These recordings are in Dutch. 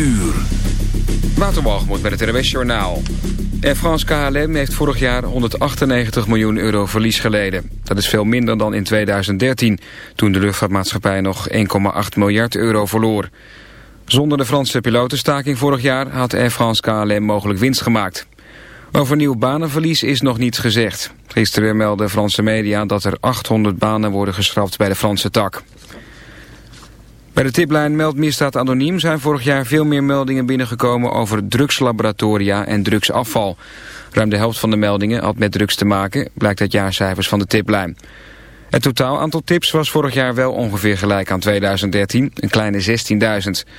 uur. Waterwalgemoed bij het RWS Journaal. Air France KLM heeft vorig jaar 198 miljoen euro verlies geleden. Dat is veel minder dan in 2013, toen de luchtvaartmaatschappij nog 1,8 miljard euro verloor. Zonder de Franse pilotenstaking vorig jaar had Air France KLM mogelijk winst gemaakt. Over nieuw banenverlies is nog niets gezegd. Gisteren meldden Franse media dat er 800 banen worden geschrapt bij de Franse tak. Bij de tiplijn Meld Misdaad Anoniem zijn vorig jaar veel meer meldingen binnengekomen over drugslaboratoria en drugsafval. Ruim de helft van de meldingen had met drugs te maken, blijkt uit jaarcijfers van de tiplijn. Het totaal aantal tips was vorig jaar wel ongeveer gelijk aan 2013, een kleine 16.000.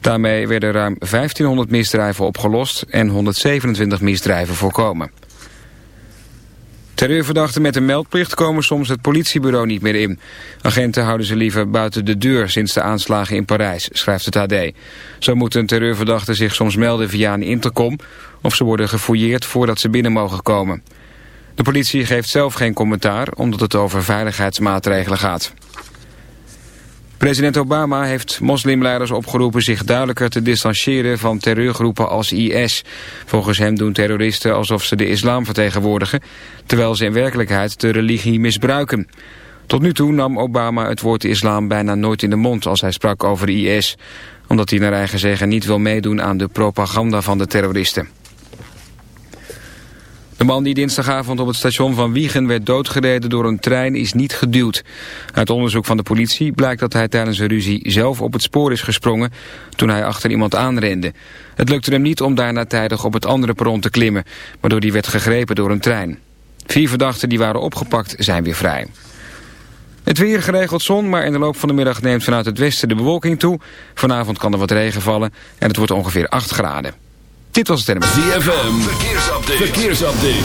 Daarmee werden ruim 1500 misdrijven opgelost en 127 misdrijven voorkomen. Terreurverdachten met een meldplicht komen soms het politiebureau niet meer in. Agenten houden ze liever buiten de deur sinds de aanslagen in Parijs, schrijft het AD. Zo moeten terreurverdachten zich soms melden via een intercom... of ze worden gefouilleerd voordat ze binnen mogen komen. De politie geeft zelf geen commentaar omdat het over veiligheidsmaatregelen gaat. President Obama heeft moslimleiders opgeroepen zich duidelijker te distancieren van terreurgroepen als IS. Volgens hem doen terroristen alsof ze de islam vertegenwoordigen, terwijl ze in werkelijkheid de religie misbruiken. Tot nu toe nam Obama het woord islam bijna nooit in de mond als hij sprak over IS, omdat hij naar eigen zeggen niet wil meedoen aan de propaganda van de terroristen. De man die dinsdagavond op het station van Wiegen werd doodgereden door een trein is niet geduwd. Uit onderzoek van de politie blijkt dat hij tijdens een ruzie zelf op het spoor is gesprongen toen hij achter iemand aanrende. Het lukte hem niet om daarna tijdig op het andere perron te klimmen, waardoor hij werd gegrepen door een trein. Vier verdachten die waren opgepakt zijn weer vrij. Het weer geregeld zon, maar in de loop van de middag neemt vanuit het westen de bewolking toe. Vanavond kan er wat regen vallen en het wordt ongeveer 8 graden. Dit was het NMS. ZFM, verkeersupdate. verkeersupdate.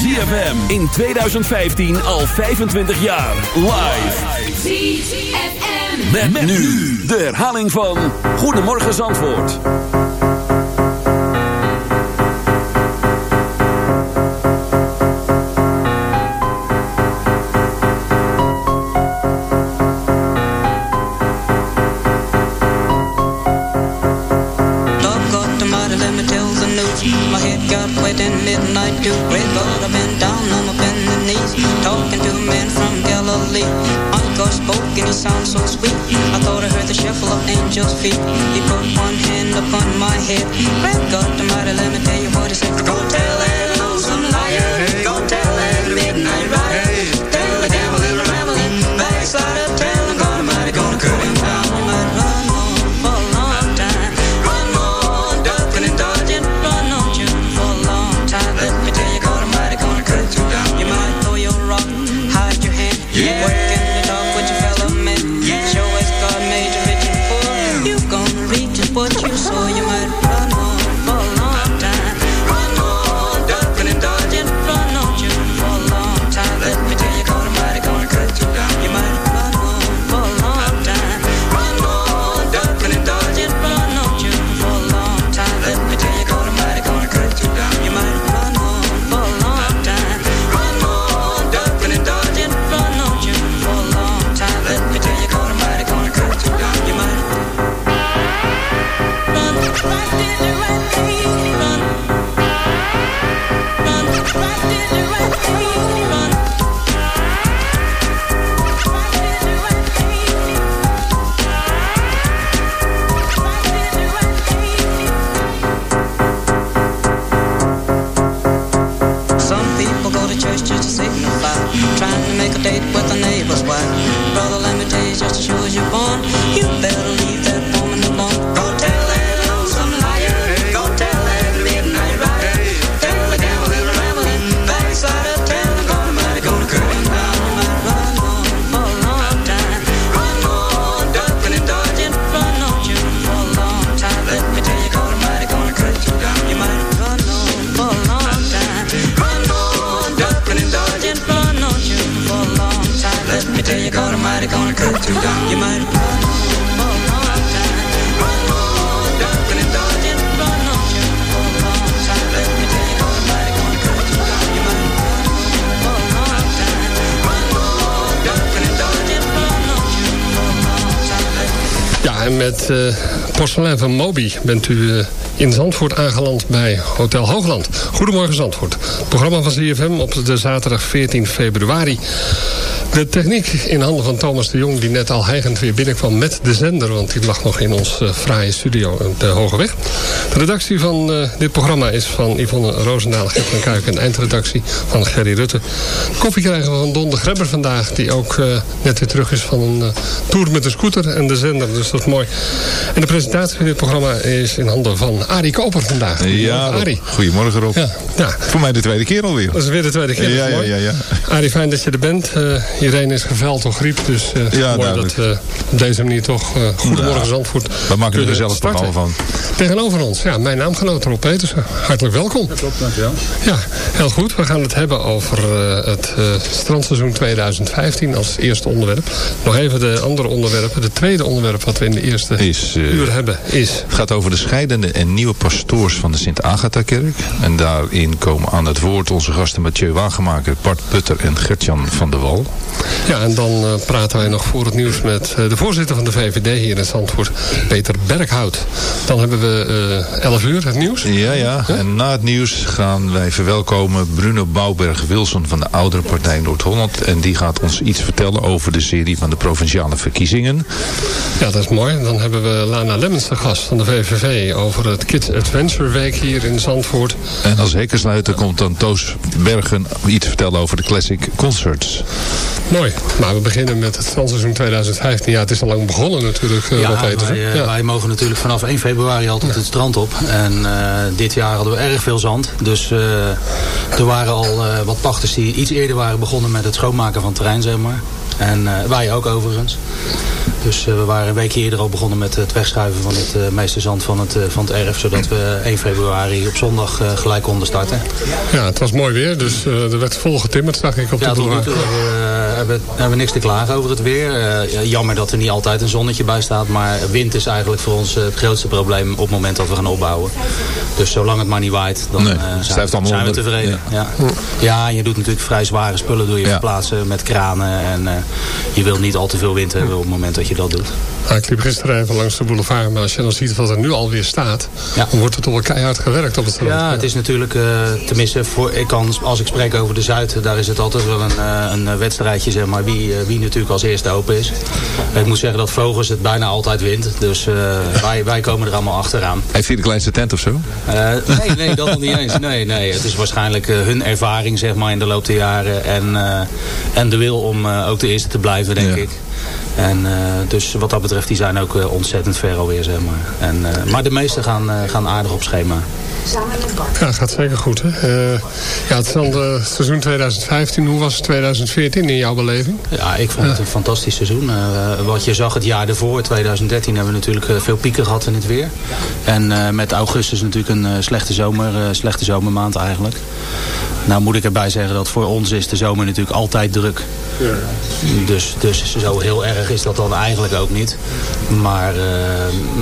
ZFM in 2015 al 25 jaar. Live. ZFM. Met, met nu de herhaling van Goedemorgen Zandvoort. it porselein van Moby bent u eh, in Zandvoort aangeland bij Hotel Hoogland. Goedemorgen Zandvoort. Het programma van CFM op de zaterdag 14 februari. De techniek in handen van Thomas de Jong... die net al heigend weer binnenkwam met de zender... want die lag nog in ons eh, fraaie studio op de Hoge Weg. De redactie van eh, dit programma is van Yvonne Roosendaal, Gert van Kuik... en de eindredactie van Gerry Rutte. Koffie krijgen we van Don de Grebber vandaag... die ook eh, net weer terug is van een eh, tour met de scooter en de zender. Dus dat is mooi. En de presentatie van dit programma is in handen van Arie Koper vandaag. Ja. Arie. Goedemorgen Rob. Ja, ja, Voor mij de tweede keer alweer. dat is weer de tweede keer. Ja, ja, ja, ja. Arie, fijn dat je er bent. Iedereen is geveld door griep. Dus Ja, mooi dat op deze manier toch Goedemorgen Zandvoort We maken er een zelf programma van. Tegenover ons, ja, mijn naamgenoot Rob Petersen. Hartelijk welkom. Klopt, dankjewel. Ja, heel goed. We gaan het hebben over eh, het eh, strandseizoen 2015 als eerste onderwerp. Nog even de andere onderwerpen. De tweede onderwerp wat we in de eerste Is, eh, uur hebben is... Het gaat over de scheidende en nieuwe pastoors van de Sint-Agatha-kerk. En daarin komen aan het woord onze gasten Mathieu Wagenmaker, Bart Putter en Gertjan van der Wal. Ja, en dan praten wij nog voor het nieuws met eh, de voorzitter van de VVD hier in Zandvoort, Peter Berghout. Dan hebben we eh 11 uur het nieuws. Ja, ja. En na het nieuws gaan wij verwelkomen Bruno Bouwberg-Wilson van de oudere partij Noord-Holland. En die gaat ons iets vertellen over de serie van de provinciale verkiezingen. Ja, dat is mooi. Dan hebben we Lana Lemmens de gast van de VVV over het Kids Adventure Week hier in Zandvoort. En als hekkensluiter komt dan Toos Bergen iets vertellen over de Classic Concerts. Mooi. Maar we beginnen met het strandseizoen 2015. Ja, het is al lang begonnen natuurlijk, eh, Ja, wij, eh, Ja. wij mogen natuurlijk vanaf 1 februari altijd het strand op. En eh, dit jaar hadden we erg veel zand. Dus eh, er waren al eh, wat pachters die iets eerder waren begonnen met het schoonmaken van terrein, zeg maar. En wij ook overigens. Dus eh, we waren een week eerder al begonnen met het wegschuiven van het eh, meeste zand van het, eh, van het erf. Zodat we 1 februari op zondag gelijk konden starten. ja, het was mooi weer, dus er werd vol getimmerd, zag ik op Ja, de boulevard. hebben we, hebben, we niks te klagen over het weer. Ja, jammer dat er niet altijd een zonnetje bij staat. Maar wind is eigenlijk voor ons het grootste probleem op het moment dat we gaan opbouwen. Dus zolang het maar niet waait, dan Nee, zijn, we, zijn tevreden. Ja. Ja. je doet natuurlijk vrij zware spullen doe je Ja. verplaatsen met kranen. En je wil niet al te veel wind hebben op het moment dat je dat doet. Ja, ik liep gisteren even langs de boulevard, maar als je dan ziet wat er nu alweer staat, Ja. dan wordt er toch wel keihard gewerkt op het strand. Ja, het is natuurlijk, eh, tenminste, voor, ik kan, als ik spreek over de Zuid, daar is het altijd wel een, eh, een wedstrijdje, zeg maar, wie, eh, wie natuurlijk als eerste open is. Ik moet zeggen dat Vogels het bijna altijd wint, dus eh, wij, wij komen er allemaal achteraan. Heeft hij de kleinste tent of zo? Eh, nee, nee, dat nog niet eens. Nee, nee, het is waarschijnlijk hun ervaring, zeg maar, in de loop der jaren en, eh, en de wil om eh, ook de eerste te blijven, denk Ja. ik. En uh, dus wat dat betreft, die zijn ook uh, ontzettend ver alweer, zeg maar. En, uh, maar de meesten gaan, uh, gaan aardig op schema. Ja, het gaat zeker goed. Hè? Uh, ja, het is dan de seizoen 2015. Hoe was 2014 in jouw beleving? Ja, ik vond het een fantastisch seizoen. Uh, wat je zag het jaar ervoor, 2013, hebben we natuurlijk veel pieken gehad in het weer. En uh, met augustus natuurlijk een slechte, zomer, uh, slechte zomermaand eigenlijk. Nou moet ik erbij zeggen dat voor ons is de zomer natuurlijk altijd druk. Ja. Dus, dus zo heel erg is dat dan eigenlijk ook niet. Maar uh,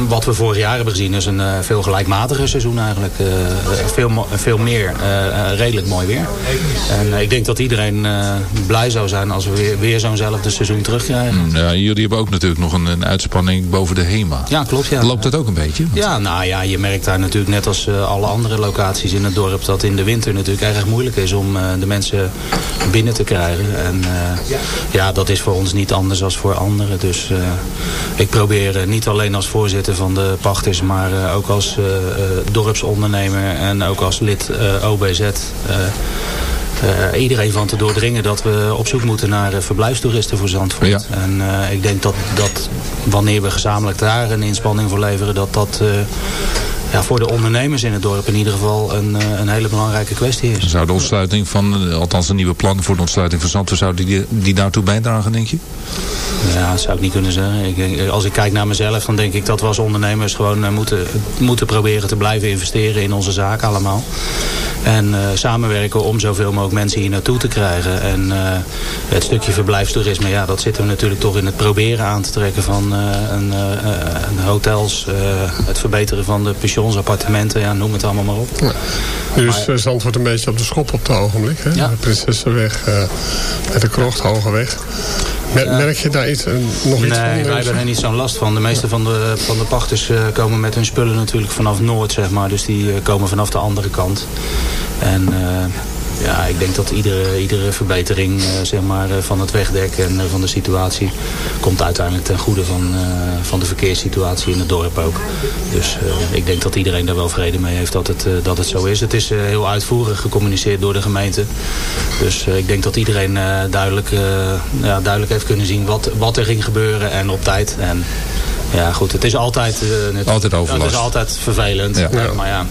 wat we vorig jaar hebben gezien is een uh, veel gelijkmatiger seizoen eigenlijk. Uh, veel, veel meer redelijk mooi weer. En ik denk dat iedereen blij zou zijn als we weer, weer zo'nzelfde seizoen terugkrijgen. Ja, jullie hebben ook natuurlijk nog een, een uitspanning boven de HEMA. Ja, klopt. Ja. Loopt dat ook een beetje? Ja, nou ja, je merkt daar natuurlijk net als alle andere locaties in het dorp... dat in de winter natuurlijk erg moeilijk is om de mensen binnen te krijgen. En ja, dat is voor ons niet anders dan voor anderen. Dus uh, ik probeer uh, niet alleen als voorzitter van de pachters... maar uh, ook als dorpsondernemer en ook als lid OBZ... eh, iedereen van te doordringen dat we op zoek moeten naar uh, verblijfstoeristen voor Zandvoort. Ja. En uh, ik denk dat, dat wanneer we gezamenlijk daar een inspanning voor leveren, dat dat ja, voor de ondernemers in het dorp in ieder geval een, een hele belangrijke kwestie is. Zou de ontsluiting van, althans de nieuwe plannen voor de ontsluiting van Zandvoort, zou die, die daartoe bijdragen, denk je? Ja, dat zou ik niet kunnen zeggen. Ik, als ik kijk naar mezelf, dan denk ik dat we als ondernemers gewoon moeten, moeten proberen te blijven investeren in onze zaak allemaal. En uh, samenwerken om zoveel mogelijk mensen hier naartoe te krijgen. En uh, het stukje verblijfstoerisme, ja, dat zitten we natuurlijk toch in het proberen aan te trekken van uh, een, een hotels, het verbeteren van de pensions, appartementen, ja, noem het allemaal maar op. Ja. Nu is maar, Zandvoort een beetje op de schop op het ogenblik. Hè? Ja. De Prinsessenweg, met de Krocht, Hogeweg. Merk je daar iets, nog iets nee, wij hebben er niet zo'n last van. De meeste van de, van de pachters uh, komen met hun spullen natuurlijk vanaf Noord, zeg maar. Dus die uh, komen vanaf de andere kant. En uh, ja, ik denk dat iedere, iedere verbetering zeg maar, van het wegdek en van de situatie... komt uiteindelijk ten goede van, van de verkeerssituatie in het dorp ook. Dus ik denk dat iedereen daar wel vrede mee heeft dat het, dat het zo is. Het is heel uitvoerig gecommuniceerd door de gemeente. Dus ik denk dat iedereen duidelijk, ja, duidelijk heeft kunnen zien wat, wat er ging gebeuren en op tijd. En, ja, goed, het is altijd... Uh, het, altijd overlast. Het is altijd vervelend. Ja. Ja, maar ja,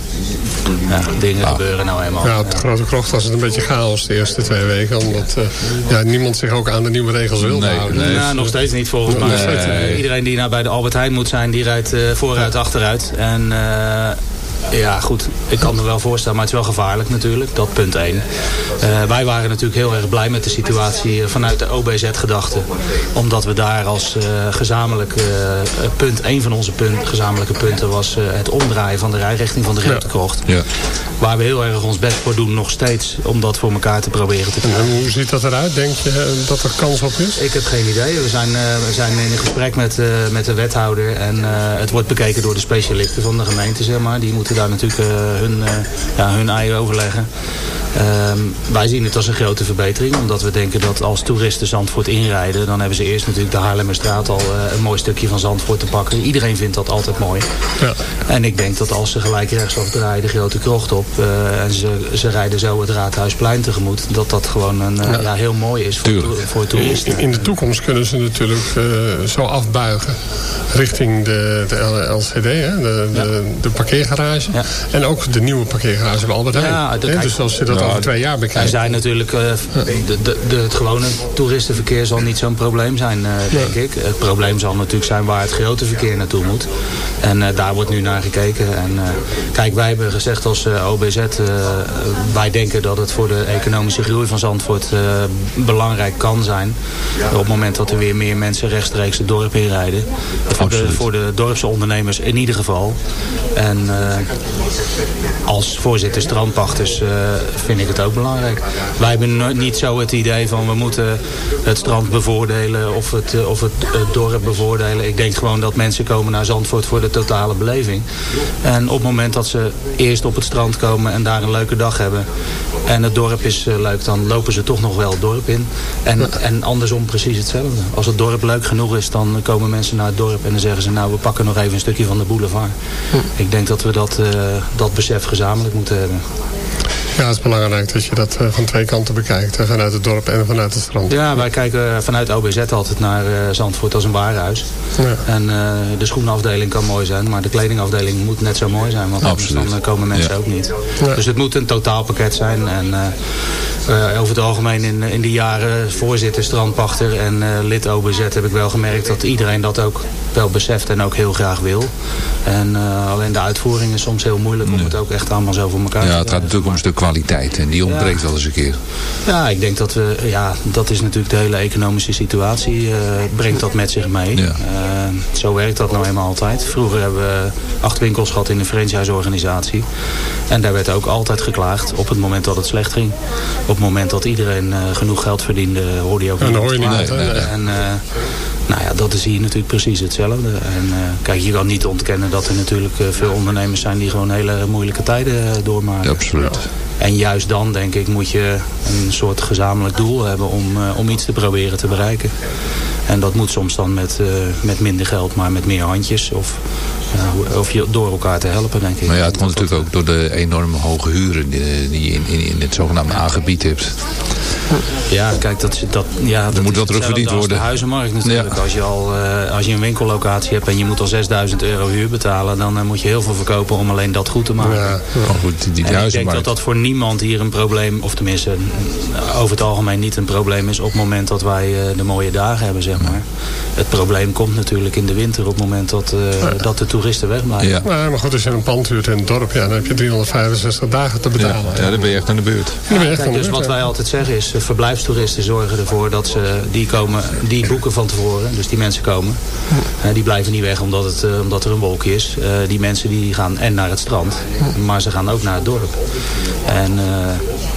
ja dingen ah. gebeuren nou eenmaal. Ja, op de Grote Krocht was het een beetje chaos de eerste twee weken. Omdat uh, ja, niemand zich ook aan de nieuwe regels wilde nee, houden. Nee, nou, nog steeds niet volgens mij. Nee. Iedereen die nou bij de Albert Heijn moet zijn, die rijdt uh, vooruit, achteruit. En... Ja, goed. Ik kan me wel voorstellen, maar het is wel gevaarlijk natuurlijk. Dat punt 1. Uh, wij waren natuurlijk heel erg blij met de situatie vanuit de OBZ-gedachte. Omdat we daar als uh, gezamenlijk uh, punt, een van onze punt, gezamenlijke punten was het omdraaien van de rijrichting van de Grote. Ja. Waar we heel erg ons best voor doen nog steeds om dat voor elkaar te proberen te krijgen. En hoe ziet dat eruit? Denk je dat er kans op is? Ik heb geen idee. We zijn, we zijn in een gesprek met, met de wethouder en het wordt bekeken door de specialisten van de gemeente, zeg maar. Die moeten daar natuurlijk uh, hun, uh, ja, hun ei overleggen. Um, wij zien het als een grote verbetering. Omdat we denken dat als toeristen Zandvoort inrijden... dan hebben ze eerst natuurlijk de Haarlemmerstraat al uh, een mooi stukje van Zandvoort te pakken. Iedereen vindt dat altijd mooi. Ja. En ik denk dat als ze gelijk rechtsaf draaien de grote krocht op... en ze, ze rijden zo het Raadhuisplein tegemoet... dat dat gewoon een, ja. ja. heel mooi is voor, to voor toeristen. In, in, de toekomst kunnen ze natuurlijk zo afbuigen richting de, de LCD, hè? De, de, de parkeergarage. Ja. En ook de nieuwe parkeergarage bij Albert Heijn. Ja, dus als je dat over twee jaar bekijkt. Er zijn natuurlijk, uh, de, de, de, het gewone toeristenverkeer zal niet zo'n probleem zijn, uh, denk ik. Het probleem zal natuurlijk zijn waar het grote verkeer naartoe moet. En uh, daar wordt nu naar gekeken. En kijk, wij hebben gezegd als OBZ, wij denken dat het voor de economische groei van Zandvoort belangrijk kan zijn. Op het moment dat er weer meer mensen rechtstreeks het dorp inrijden. Voor de, voor de dorpse ondernemers in ieder geval. En als voorzitter strandpachters vind ik het ook belangrijk. Wij hebben niet zo het idee van we moeten het strand bevoordelen of het, uh, of het, het, dorp bevoordelen. Ik denk gewoon dat mensen komen naar Zandvoort voor de totale beleving. En op het moment dat ze eerst op het strand komen en daar een leuke dag hebben en het dorp is uh, leuk, dan lopen ze toch nog wel het dorp in. En, en andersom precies hetzelfde. Als het dorp leuk genoeg is, dan komen mensen naar het dorp en dan zeggen ze nou we pakken nog even een stukje van de boulevard. Ik denk dat we dat, uh, dat besef gezamenlijk moeten hebben. Ja, het is belangrijk dat je dat uh, van twee kanten bekijkt. Vanuit het dorp en vanuit het strand. Ja, wij kijken vanuit OBZ altijd naar uh, Zandvoort als een warenhuis. Ja. En uh, de schoenafdeling kan mooi zijn, maar de kledingafdeling moet net zo mooi zijn. Want anders dan komen mensen ja. ook niet. Ja. Dus het moet een totaalpakket zijn. En uh, over het algemeen in, in die jaren voorzitter, strandpachter en uh, lid OBZ heb ik wel gemerkt dat iedereen dat ook wel beseft en ook heel graag wil. En uh, alleen de uitvoering is soms heel moeilijk om het ook echt allemaal zo voor elkaar te Ja, het gaat natuurlijk om een stuk kwaliteit en die ontbreekt ja. wel eens een keer. Ja, ik denk dat we, ja, dat is natuurlijk de hele economische situatie, brengt dat met zich mee. Ja. zo werkt dat nou eenmaal altijd. Vroeger hebben we acht winkels gehad in een franchise-organisatie. En daar werd ook altijd geklaagd op het moment dat het slecht ging. Op het moment dat iedereen uh, genoeg geld verdiende, hoorde je ook niet. En hoor je niet. Nee, nee, en, uh, nou ja, dat is hier natuurlijk precies hetzelfde. En uh, kijk, je kan niet ontkennen dat er natuurlijk veel ondernemers zijn die gewoon hele moeilijke tijden doormaken. Ja, absoluut. En juist dan, denk ik, moet je een soort gezamenlijk doel hebben om, om iets te proberen te bereiken. En dat moet soms dan met, met minder geld, maar met meer handjes. Of, of je door elkaar te helpen, denk ik. Maar ja, het komt natuurlijk ook door de enorme hoge huren die je in, in, in het zogenaamde A-gebied hebt. Ja, kijk, dat, dat, ja, dat moet wel terugverdiend worden. de huizenmarkt natuurlijk. Als, je al, uh, als je een winkellocatie hebt en je moet al 6000 euro huur betalen... dan moet je heel veel verkopen om alleen dat goed te maken. Ja, goed, die, die en ik denk dat dat voor niemand hier een probleem... of tenminste over het algemeen niet een probleem is... op het moment dat wij uh, de mooie dagen hebben, zeg maar. Het probleem komt natuurlijk in de winter... op het moment dat, dat de toeristen wegblijven. Ja. ja. maar goed, als je een pand huurt in het dorp... Ja, dan heb je 365 dagen te betalen. Ja, ja dan ben je echt aan de beurt. Ja, kijk, dus wat wij altijd zeggen is verblijfstoeristen zorgen ervoor dat ze, die, komen, die boeken van tevoren. Dus die mensen komen. Uh, die blijven niet weg omdat, het, uh, omdat er een wolkje is. Uh, die mensen die gaan en naar het strand. Maar ze gaan ook naar het dorp. En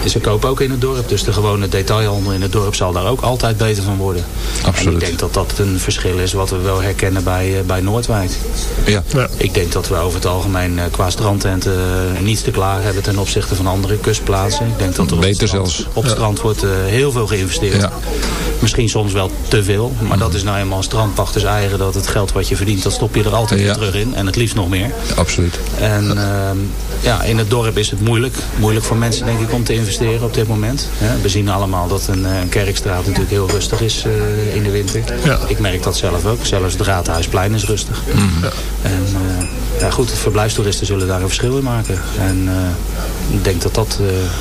ze kopen ook in het dorp. Dus de gewone detailhandel in het dorp zal daar ook altijd beter van worden. Absoluut. En ik denk dat dat een verschil is wat we wel herkennen bij, bij Noordwijk. Ja. ja. Ik denk dat we over het algemeen qua strandtenten niets te klaar hebben ten opzichte van andere kustplaatsen. Ik denk dat er Beter op, strand, zelfs. op strand wordt heel veel geïnvesteerd. Ja. Misschien soms wel te veel. Maar dat is nou eenmaal strandpachters eigen. Dat het geld wat je verdient, dat stop je er altijd Ja. weer terug in. En het liefst nog meer. Absoluut. En ehm, ja, in het dorp is het moeilijk. Moeilijk voor mensen denk ik om te investeren op dit moment. Ja, we zien allemaal dat een, eh, een kerkstraat natuurlijk heel rustig is eh, in de winter. Ja. Ik merk dat zelf ook. Zelfs het Raadhuisplein is rustig. Mhm. En eh, ja, goed, verblijfstoeristen zullen daar een verschil in maken. En ik denk dat dat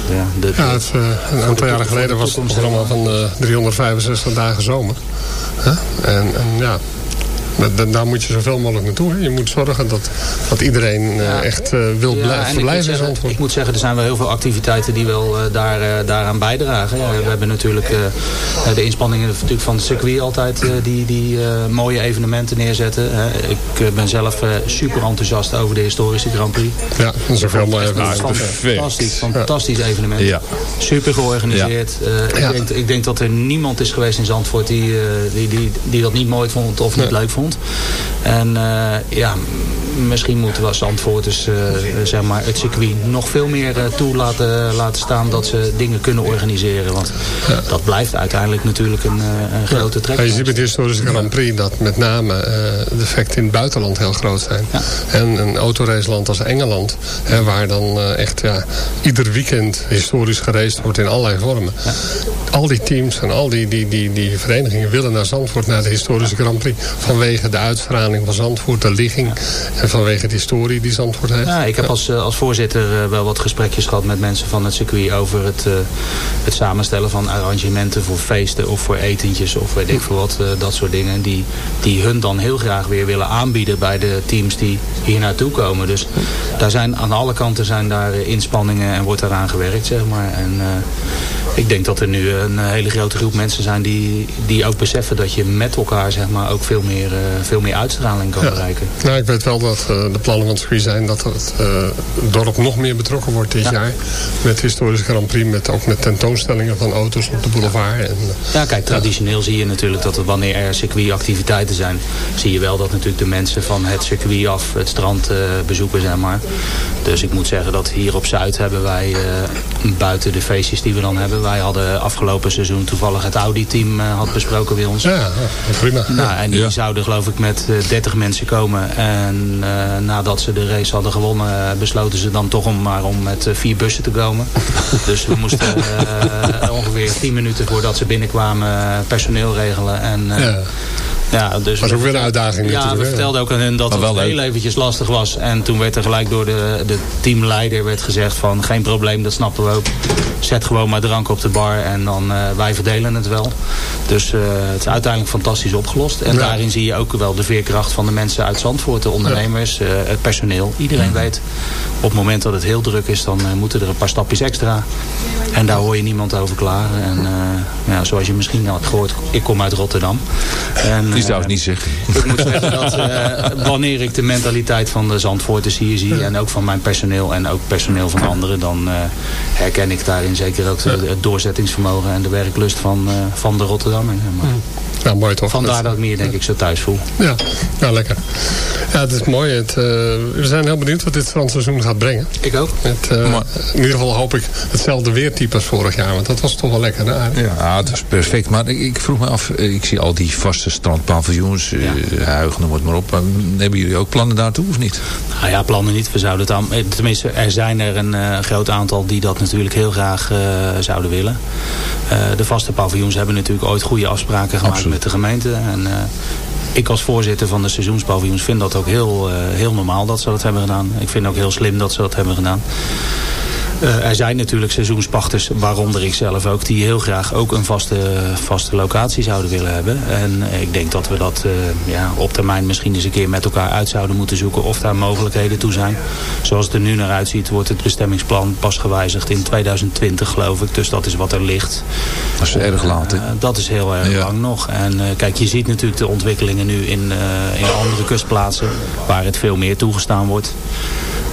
ja, de, Ja, het, een aantal jaren geleden was het programma van eh 365 dagen zomer. Hè? En, en ja, da- da- daar moet je zoveel mogelijk naartoe. Hè? Je moet zorgen dat, dat iedereen eh, Ja. echt eh, wil Ja, blij- en ik moet verblijven in Zandvoort. Ik moet zeggen, er zijn wel heel veel activiteiten die wel eh, daar, eh, daaraan bijdragen. Ja, we hebben natuurlijk eh, de inspanningen natuurlijk van het circuit altijd eh, die, die eh, mooie evenementen neerzetten. hè. ik ben zelf eh, super enthousiast over de historische Grand Prix. Ja, dat is ook heel mooi. Fantastisch, fantastisch evenement. Ja. Super georganiseerd. Eh, ik, Ja. denk, ik denk dat er niemand is geweest in Zandvoort die, eh, die, die, die dat niet mooi vond of niet leuk vond. En eh, ja, misschien moeten we als Zandvoorters eh, zeg maar het circuit nog veel meer eh, toe laten, laten staan dat ze dingen kunnen organiseren. Want dat blijft uiteindelijk natuurlijk een, een grote trek. Ja, je ziet met de historische Grand Prix dat met name de effecten in het buitenland heel groot zijn. Ja. En een autoraceland als Engeland, hè, waar dan echt ja, ieder weekend historisch geraced wordt in allerlei vormen. Al die teams en al die, die, die, die verenigingen willen naar Zandvoort, naar de historische Grand Prix. Vanwege de uitstraling van Zandvoort, de ligging en vanwege de historie die Zandvoort heeft. Ja, ik heb als, eh, als voorzitter eh, wel wat gesprekjes gehad met mensen van het circuit over het, eh, het samenstellen van arrangementen voor feesten of voor etentjes of weet ik veel wat, dat soort dingen. Die, die hun dan heel graag weer willen aanbieden bij de teams die hier naartoe komen. Dus daar zijn, aan alle kanten zijn daar inspanningen en wordt daaraan gewerkt, zeg maar. En ik denk dat er nu een hele grote groep mensen zijn die, die ook beseffen dat je met elkaar zeg maar, ook veel meer, veel meer uitstraling kan Ja. bereiken. Nou, ik weet wel dat eh, de plannen van het circuit zijn dat het eh, dorp nog meer betrokken wordt dit Ja. jaar. Met historische Grand Prix, met, ook met tentoonstellingen van auto's op de boulevard. En, eh, Ja, kijk, traditioneel zie je natuurlijk dat er, wanneer er circuitactiviteiten zijn, zie je wel dat natuurlijk de mensen van het circuit af het strand eh, bezoeken, zeg maar. Dus ik moet zeggen dat hier op Zuid hebben wij, eh, buiten de feestjes die we dan hebben, wij hadden afgelopen seizoen toevallig het Audi-team eh, had besproken bij ons. ja, ja, prima. Nou, en die Ja. zouden geloof ik met eh, 30 mensen komen. En eh, nadat ze de race hadden gewonnen, eh, besloten ze dan toch om maar om met eh, vier bussen te komen. dus we moesten eh, ongeveer 10 minuten voordat ze binnenkwamen eh, personeel regelen. En, eh, Ja. Ja, dus Was ook weer een uitdaging Ja, natuurlijk, we vertelden ook aan hen dat het heel eventjes lastig was. En toen werd er gelijk door de, de teamleider werd gezegd van geen probleem, dat snappen we ook. Zet gewoon maar drank op de bar en dan eh, wij verdelen het wel. Dus eh, het is uiteindelijk fantastisch opgelost. En Ja. daarin zie je ook wel de veerkracht van de mensen uit Zandvoort. De ondernemers, eh, het personeel. Iedereen weet, op het moment dat het heel druk is, dan moeten er een paar stapjes extra. En daar hoor je niemand over klagen. En eh, ja, zoals je misschien had gehoord, ik kom uit Rotterdam. En, Die zou het niet zeggen. ik moet zeggen dat eh, wanneer ik de mentaliteit van de Zandvoorters hier zie... en ook van mijn personeel en ook personeel van anderen... dan eh, herken ik daarin zeker ook de- het doorzettingsvermogen en de werklust van, eh, van de Rotterdammer. maar. Nou, mooi toch? Vandaar dat ik meer denk ik zo thuis voel. Ja, nou lekker. Ja, het is mooi. Het, uh, we zijn heel benieuwd wat dit strandseizoen gaat brengen. Ik ook. Het, uh, maar, in ieder geval hoop ik hetzelfde weertype als vorig jaar. Want dat was toch wel lekker. Hè? Ja, het was perfect. Maar ik, ik, vroeg me af, ik zie al die vaste strandpaviljoens, ja. uh, Huigen, noem het maar op. Hebben jullie ook plannen daartoe of niet? Nou ja, plannen niet. We zouden het aan, tenminste, er zijn er een groot aantal die dat natuurlijk heel graag zouden willen. de vaste paviljoens hebben natuurlijk ooit goede afspraken gemaakt Absoluut. Met de gemeente. En ik als voorzitter van de seizoenspaviljoens vind dat ook heel, uh, heel normaal dat ze dat hebben gedaan. Ik vind ook heel slim dat ze dat hebben gedaan. Uh, er zijn natuurlijk seizoenspachters, waaronder ik zelf ook, die heel graag ook een vaste, vaste locatie zouden willen hebben. En ik denk dat we dat uh, ja, op termijn misschien eens een keer met elkaar uit zouden moeten zoeken of daar mogelijkheden toe zijn. Zoals het er nu naar uitziet wordt het bestemmingsplan pas gewijzigd in 2020 geloof ik. Dus dat is wat er ligt. Dat is erg laat. Uh, dat is heel erg ja. lang nog. En kijk, je ziet natuurlijk de ontwikkelingen nu in, in andere kustplaatsen waar het veel meer toegestaan wordt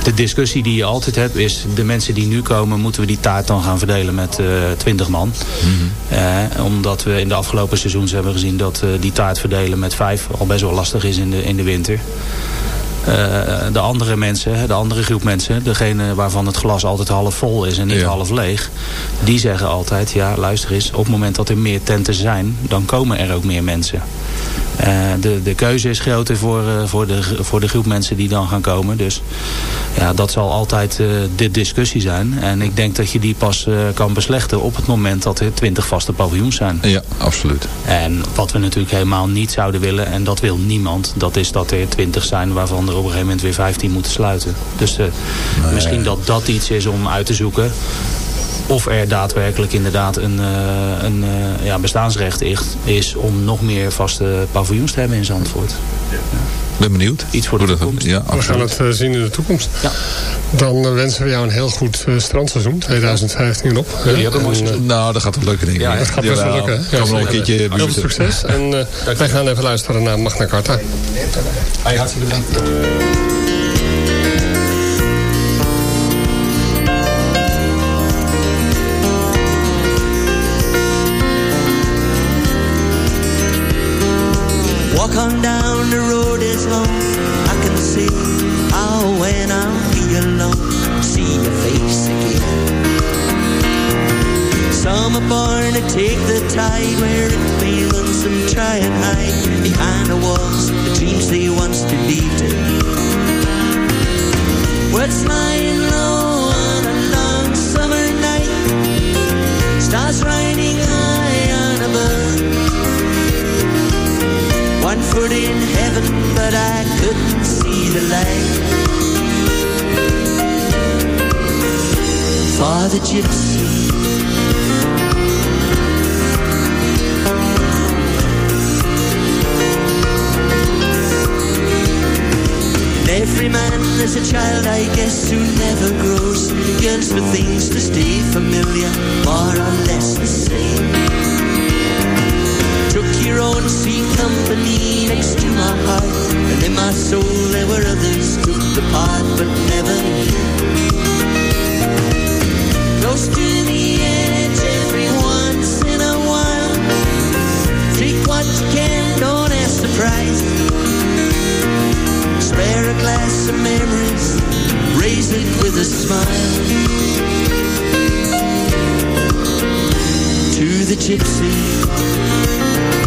de discussie die je altijd hebt is... de mensen die nu komen, moeten we die taart dan gaan verdelen met uh, 20 man. Mm -hmm. uh, omdat we in de afgelopen seizoens hebben gezien... dat uh, die taart verdelen met vijf al best wel lastig is in de, in de winter. Uh, de andere mensen, de andere groep mensen, degene waarvan het glas altijd half vol is en niet ja. half leeg, die zeggen altijd, ja luister eens, op het moment dat er meer tenten zijn, dan komen er ook meer mensen. Uh, de, de keuze is groter voor, uh, voor, de, voor de groep mensen die dan gaan komen. Dus ja, dat zal altijd uh, de discussie zijn. En ik denk dat je die pas kan beslechten op het moment dat er twintig vaste paviljoens zijn. Ja, absoluut. En wat we natuurlijk helemaal niet zouden willen, en dat wil niemand, dat is dat er twintig zijn waarvan er op een gegeven moment weer 15 moeten sluiten. Dus nee. misschien dat dat iets is om uit te zoeken of er daadwerkelijk inderdaad een, uh, een uh, ja, bestaansrecht is om nog meer vaste paviljoens te hebben in Zandvoort. Ja. Ben benieuwd. Iets voor de toekomst. Ja, we gaan het uh, zien in de toekomst. Ja. Dan wensen we jou een heel goed strandseizoen 2015 op. Seizoen. Nou, dat gaat wel lukken denk ik. Ja, dat gaat best wel lukken. Ja, kan nog een keertje Heel veel succes. En wij gaan even luisteren naar Magna Carta. Hey, hartstikke bedankt. Of memories, raise it with a smile. To the gypsy.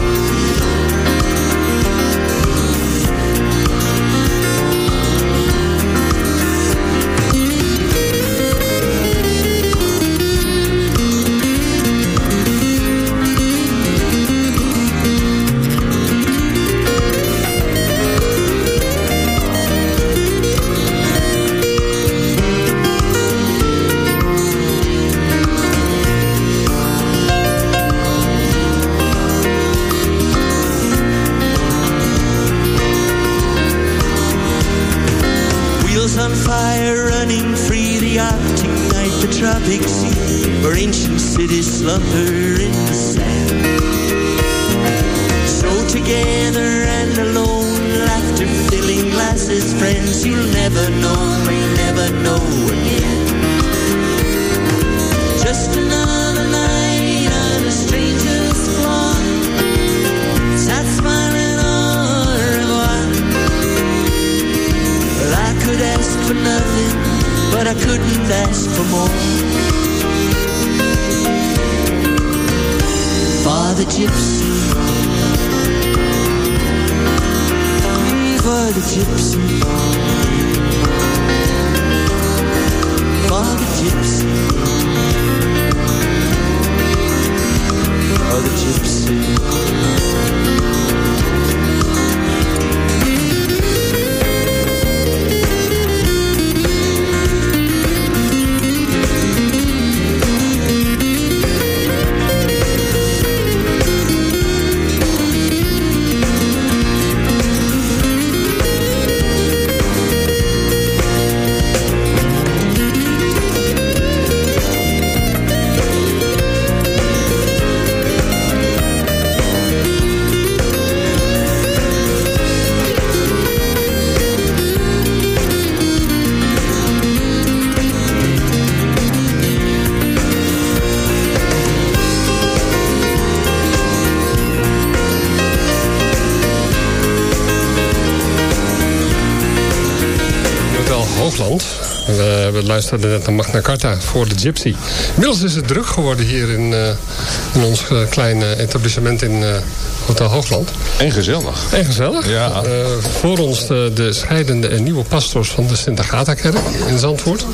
Luisterden net naar Magna Carta voor de Gypsy. Inmiddels is het druk geworden hier in, eh, in ons eh, kleine etablissement in eh, Hotel Hoogland. En gezellig. En gezellig. Ja. Eh, voor ons de, de scheidende en nieuwe pastors van de Sint Agatha-kerk in Zandvoort.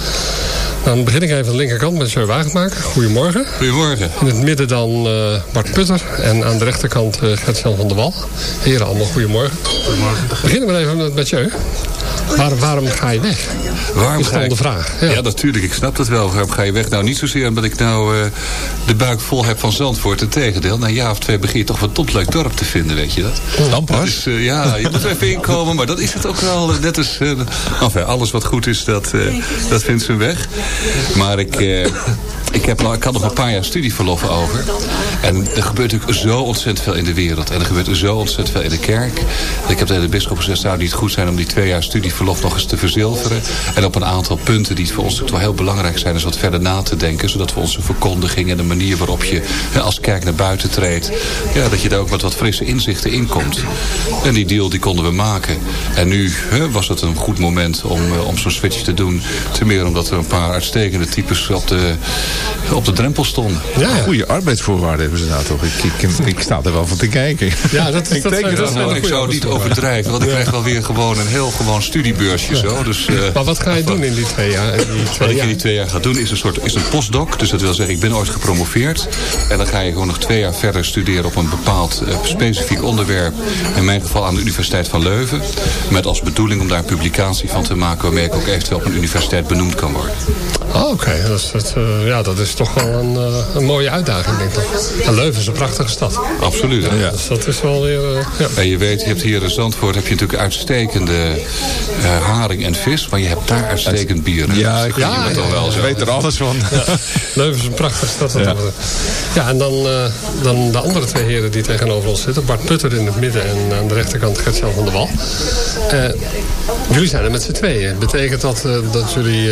Dan begin ik even aan de linkerkant met Jeu Wagenmaker. Goedemorgen. Goedemorgen. In het midden dan eh, Bart Putter en aan de rechterkant uh, Gert-Jan van der Wal. Heren, allemaal goedemorgen. Goedemorgen. Beginnen we even met, Jeu. Waar, waarom ga je weg? Waarom is ga ik... de vraag. Ja. natuurlijk. Ik snap dat wel. Waarom ga je weg? Nou, niet zozeer omdat ik nou uh, de buik vol heb van Zandvoort. Integendeel, na een jaar of twee begin je toch wat tot leuk dorp te vinden, weet je dat? Dan pas? Dus, uh, ja, je moet er even inkomen. Maar dat is het ook wel. Net als, uh, enfin, alles wat goed is, dat, dat vindt zijn weg. Maar ik... Ik, heb, ik had nog een paar jaar studieverlof over. En er gebeurt natuurlijk zo ontzettend veel in de wereld. En er gebeurt zo ontzettend veel in de kerk. Ik heb tegen de bisschop gezegd, zou het niet goed zijn om die twee jaar studieverlof nog eens te verzilveren. En op een aantal punten die voor ons natuurlijk wel heel belangrijk zijn, is wat verder na te denken. Zodat we onze verkondiging en de manier waarop je als kerk naar buiten treedt. Ja, dat je daar ook wat, wat frisse inzichten in komt. En die deal die konden we maken. En nu was het een goed moment om, om zo'n switch te doen. Ten meer omdat er een paar uitstekende types op de op de drempel stonden. Ja, ja. Goede arbeidsvoorwaarden hebben ze nou toch. Ik, ik, ik, sta er wel van te kijken. Ja, dat is ik, dat, dat, dat nou, ik zou niet overdrijven, want ik krijg wel weer gewoon een heel gewoon studiebeursje. Zo, dus, uh, maar wat ga je doen in die twee jaar? Die twee wat ik in die twee jaar ga doen is een soort is een postdoc. Dus dat wil zeggen, ik ben ooit gepromoveerd. En dan ga je gewoon nog twee jaar verder studeren op een bepaald uh, specifiek onderwerp. In mijn geval aan de Universiteit van Leuven. Met als bedoeling om daar een publicatie van te maken waarmee ik ook eventueel op een universiteit benoemd kan worden. Oh, Oké, okay. dat, dat, uh, ja, dat is toch wel een, uh, een mooie uitdaging, denk ik. En Leuven is een prachtige stad. Absoluut. Ja, ja. Dus dat is wel weer... Uh, ja. En je weet, je hebt hier in Zandvoort heb je natuurlijk uitstekende haring en vis. Maar je hebt daar uitstekend bier. Hè? Ja, ik ja, ja, wel zo. weet er alles van. Leuven is een prachtige stad. Ja, ja en dan, dan de andere twee heren die tegenover ons zitten. Bart Putter in het midden en aan de rechterkant Gert-Jan van der Wal. jullie zijn er met z'n tweeën. Betekent dat dat jullie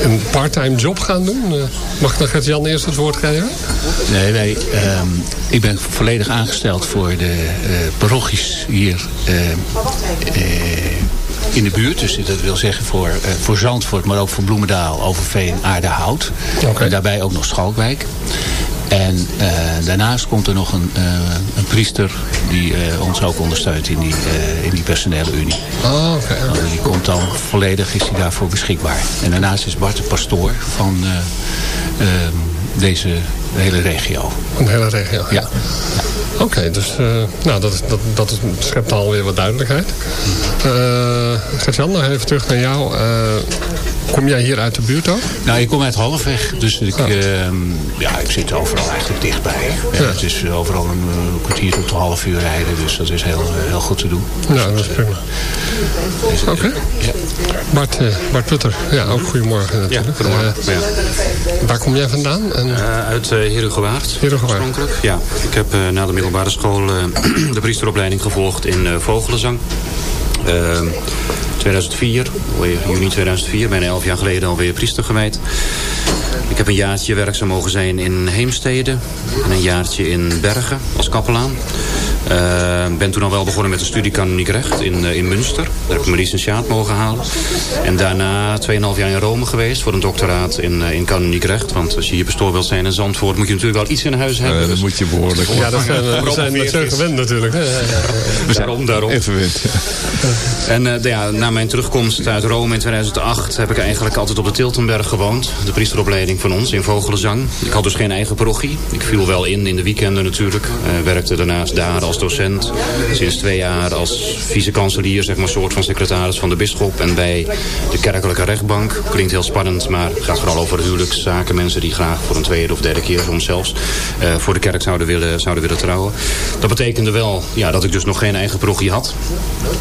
een parttime job gaan doen? Mag ik dan Gert-Jan eerst het woord geven? Nee, nee. Um, ik ben volledig aangesteld voor de uh, parochies hier uh, in de buurt. Dus dat wil zeggen voor, voor Zandvoort, maar ook voor Bloemendaal, Overveen, Aardehout. Okay. En daarbij ook nog Schalkwijk. En uh, daarnaast komt er nog een, uh, een priester die uh, ons ook ondersteunt in die, in die personele unie. Oh, okay, okay. die komt dan volledig, is hij daarvoor beschikbaar. En daarnaast is Bart de pastoor van deze hele regio. Een hele regio? Ja. ja. Oké, okay, dus nou, dat, dat, dat schept alweer wat duidelijkheid. Gert-Jan, nog even terug naar jou. Kom jij hier uit de buurt ook? Nou, ik kom uit Halfweg. Dus ik, oh. uh, ja, ik zit overal eigenlijk dichtbij. Ja, ja. Het is overal een uh, kwartier tot een half uur rijden. Dus dat is heel, uh, heel goed te doen. Ja, dat is prima. Dus, Oké. Okay. Ja. Bart, Bart Putter, ja, ook goedemorgen natuurlijk. Ja, goedemorgen. waar kom jij vandaan? En... uit uh, Herugewaard. Oorspronkelijk. Ja, ik heb na de middelbare school de priesteropleiding gevolgd in Vogelenzang. 2004, juni 2004, bijna elf jaar geleden alweer priester gewijd. Ik heb een jaartje werkzaam mogen zijn in Heemstede. En een jaartje in Bergen als kapelaan. Uh, ben toen al wel begonnen met een studie kanoniek recht in, uh, in Münster. Daar heb ik mijn licentiaat mogen halen. En daarna 2,5 jaar in Rome geweest voor een doctoraat in, uh, in kanoniek recht. Want als je hier pastoor wilt zijn in Zandvoort moet je natuurlijk wel iets in huis hebben. Uh, dat moet je behoorlijk. Ja, dat zijn, we zijn, we zijn gewend natuurlijk. We daarom, daarom. Even. En uh, ja, na mijn terugkomst uit Rome in 2008 heb ik eigenlijk altijd op de Tiltenberg gewoond. De priesteropleiding van ons in Vogelenzang. Ik had dus geen eigen parochie. Ik viel wel in in de weekenden natuurlijk. Uh, werkte daarnaast daar als docent. Sinds twee jaar als vice-kanselier, zeg maar, soort van secretaris van de bisschop. En bij de kerkelijke rechtbank. Klinkt heel spannend, maar gaat vooral over huwelijkszaken. Mensen die graag voor een tweede of derde keer soms zelfs uh, voor de kerk zouden willen, zouden willen trouwen. Dat betekende wel ja, dat ik dus nog geen eigen parochie had.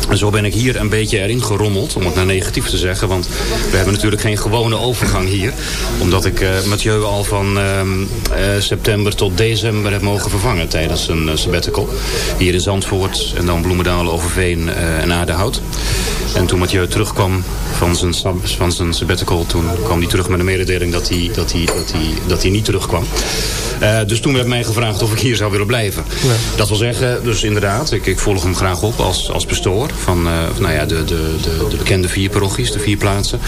En zo ben ik hier een beetje erin gerommeld, om het naar negatief te zeggen. Want we hebben natuurlijk geen gewone overgang hier. Omdat ik uh, Mathieu al van uh, uh, september tot december heb mogen vervangen tijdens een uh, sabbatical. Hier in Zandvoort en dan Bloemendaal, Overveen en Aardehout. En toen Mathieu terugkwam van zijn, van zijn sabbatical, toen kwam hij terug met een mededeling dat hij, dat hij, dat hij, dat hij niet terugkwam. Uh, dus toen werd mij gevraagd of ik hier zou willen blijven. Ja. Dat wil zeggen, dus inderdaad, ik, ik volg hem graag op als, als pastoor van uh, nou ja, de, de, de, de bekende vier parochies, de vier plaatsen.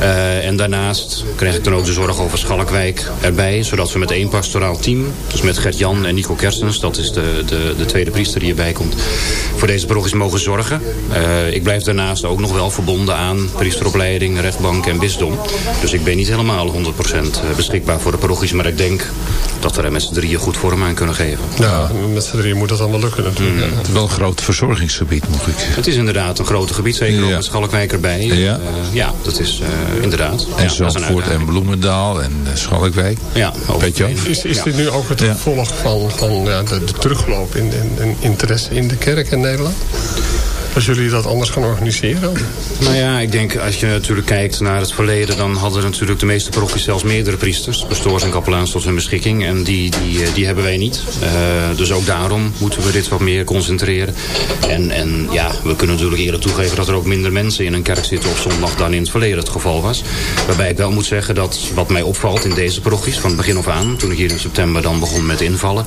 Uh, en daarnaast kreeg ik dan ook de zorg over Schalkwijk erbij, zodat we met één pastoraal team, dus met Gert-Jan en Nico Kerstens, dat is de, de, de tweede priester die erbij komt, voor deze parochies mogen zorgen. ik blijf daarnaast ook nog wel verbonden aan priesteropleiding, rechtbank en bisdom. Dus ik ben niet helemaal 100% beschikbaar voor de parochies, maar ik denk dat we er met z'n drieën goed vorm aan kunnen geven. Ja, met z'n drieën moet dat allemaal lukken natuurlijk. Mm. Het is wel een groot verzorgingsgebied, moet ik Het is inderdaad een groot gebied, zeker ja. met Schalkwijk erbij. Ja, uh, ja dat is uh, inderdaad. En ja, Zandvoort en Bloemendaal en uh, Schalkwijk. Ja, Weet je Is, is dit nu ook het gevolg van, van ja, de, de terugloop in, in, in interesse in de kerk in Nederland? Als jullie dat anders gaan organiseren? Nou ja, ik denk als je natuurlijk kijkt naar het verleden... dan hadden natuurlijk de meeste parochies zelfs meerdere priesters. Pastoors en kapelaans tot hun beschikking. En die, die, die hebben wij niet. Uh, dus ook daarom moeten we dit wat meer concentreren. En, en ja, we kunnen natuurlijk eerder toegeven... dat er ook minder mensen in een kerk zitten op zondag... dan in het verleden het geval was. Waarbij ik wel moet zeggen dat wat mij opvalt in deze parochies... van het begin af aan, toen ik hier in september dan begon met invallen...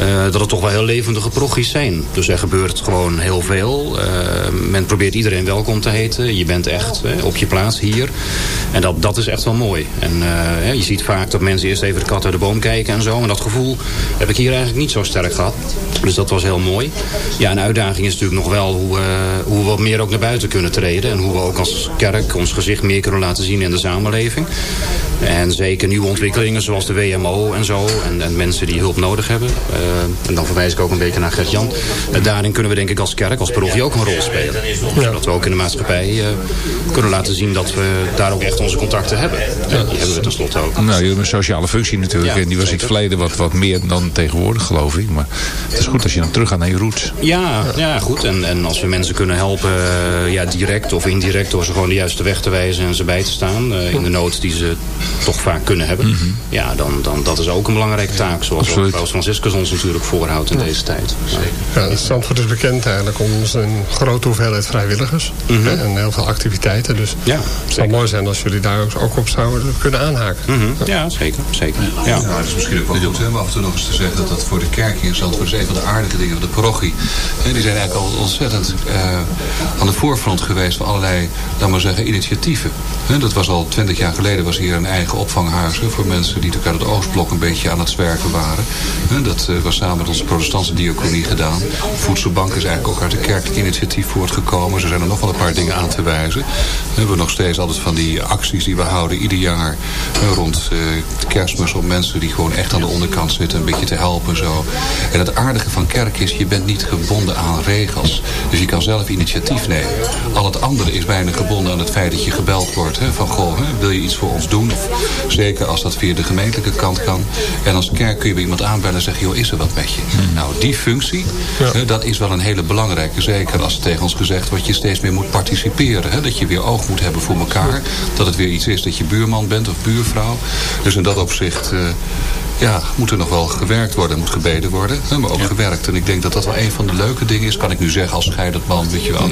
Uh, dat het toch wel heel levendige parochies zijn. Dus er gebeurt gewoon heel veel... Uh, men probeert iedereen welkom te heten. Je bent echt op je plaats hier. En dat, dat is echt wel mooi. En uh, je ziet vaak dat mensen eerst even de kat uit de boom kijken en zo. En dat gevoel heb ik hier eigenlijk niet zo sterk gehad. Dus dat was heel mooi. Ja, een uitdaging is natuurlijk nog wel hoe, uh, hoe we wat meer ook naar buiten kunnen treden. En hoe we ook als kerk ons gezicht meer kunnen laten zien in de samenleving. En zeker nieuwe ontwikkelingen zoals de WMO en zo. En, en mensen die hulp nodig hebben. En dan verwijs ik ook een beetje naar Gert-Jan. Daarin kunnen we denk ik als kerk, als parochie ook een rol spelen. Ja. Zodat we ook in de maatschappij uh, kunnen laten zien dat we daar ook echt onze contacten hebben. Ja. Die hebben we tenslotte ook. Nou, jullie hebben een sociale functie natuurlijk. Ja, en die was in het verleden wat, wat meer dan tegenwoordig geloof ik. Maar het is goed als je dan terug gaat naar je roots. Ja, ja goed. En, en als we mensen kunnen helpen, ja, direct of indirect... door ze gewoon de juiste weg te wijzen en ze bij te staan. in de nood die ze toch vaak kunnen hebben. Mm -hmm. Ja, dan, dan dat is ook een belangrijke taak. Zoals Paus Franciscus ons natuurlijk voorhoudt in deze tijd. Ja, ja Zandvoort is bekend eigenlijk om zijn grote hoeveelheid vrijwilligers. Mm -hmm. En heel veel activiteiten. Dus ja, het zou mooi zijn als jullie daar ook op zouden kunnen aanhaken. Mm -hmm. Ja, zeker. zeker. Ja. Ja, dat is misschien ook wel goed om af en toe nog eens te zeggen... dat dat voor de kerk hier in Zandvoort is een van de aardige dingen van de parochie. En die zijn eigenlijk al ontzettend uh, aan de voorfront geweest... van allerlei, laten maar zeggen, initiatieven. Dat was al twintig jaar geleden was hier een eigen opvanghuis... Voor mensen die natuurlijk uit het Oostblok een beetje aan het zwerven waren. Dat uh, was samen met onze protestantse diaconie gedaan. Voedselbank is eigenlijk ook uit de kerkelijk initiatief voortgekomen. Zo zijn er nog wel een paar dingen aan te wijzen. We hebben nog steeds altijd van die acties die we houden ieder jaar... rond uh, de kerstmis om mensen die gewoon echt aan de onderkant zitten... een beetje te helpen zo. En het aardige van kerk is, je bent niet gebonden aan regels. Dus je kan zelf initiatief nemen. Al het andere is bijna gebonden aan het feit dat je gebeld wordt. Hè, van, goh, hè, wil je iets voor ons doen? Of, zeker als dat via de gemeentelijke kant kan. En als kerk kun je bij iemand aanbellen en zeggen... joh, is er wat met je? Hmm. Nou, die functie, ja. hè, dat is wel een hele belangrijke. Zeker als tegen ons gezegd wordt... je steeds meer moet participeren. Hè, dat je weer oog moet hebben voor elkaar. Dat het weer iets is dat je buurman bent of buurvrouw. Dus in dat opzicht... Uh, ja, moet er nog wel gewerkt worden, moet gebeden worden. Maar ook gewerkt. En ik denk dat dat wel een van de leuke dingen is. Kan ik nu zeggen als scheidend man, weet je wel.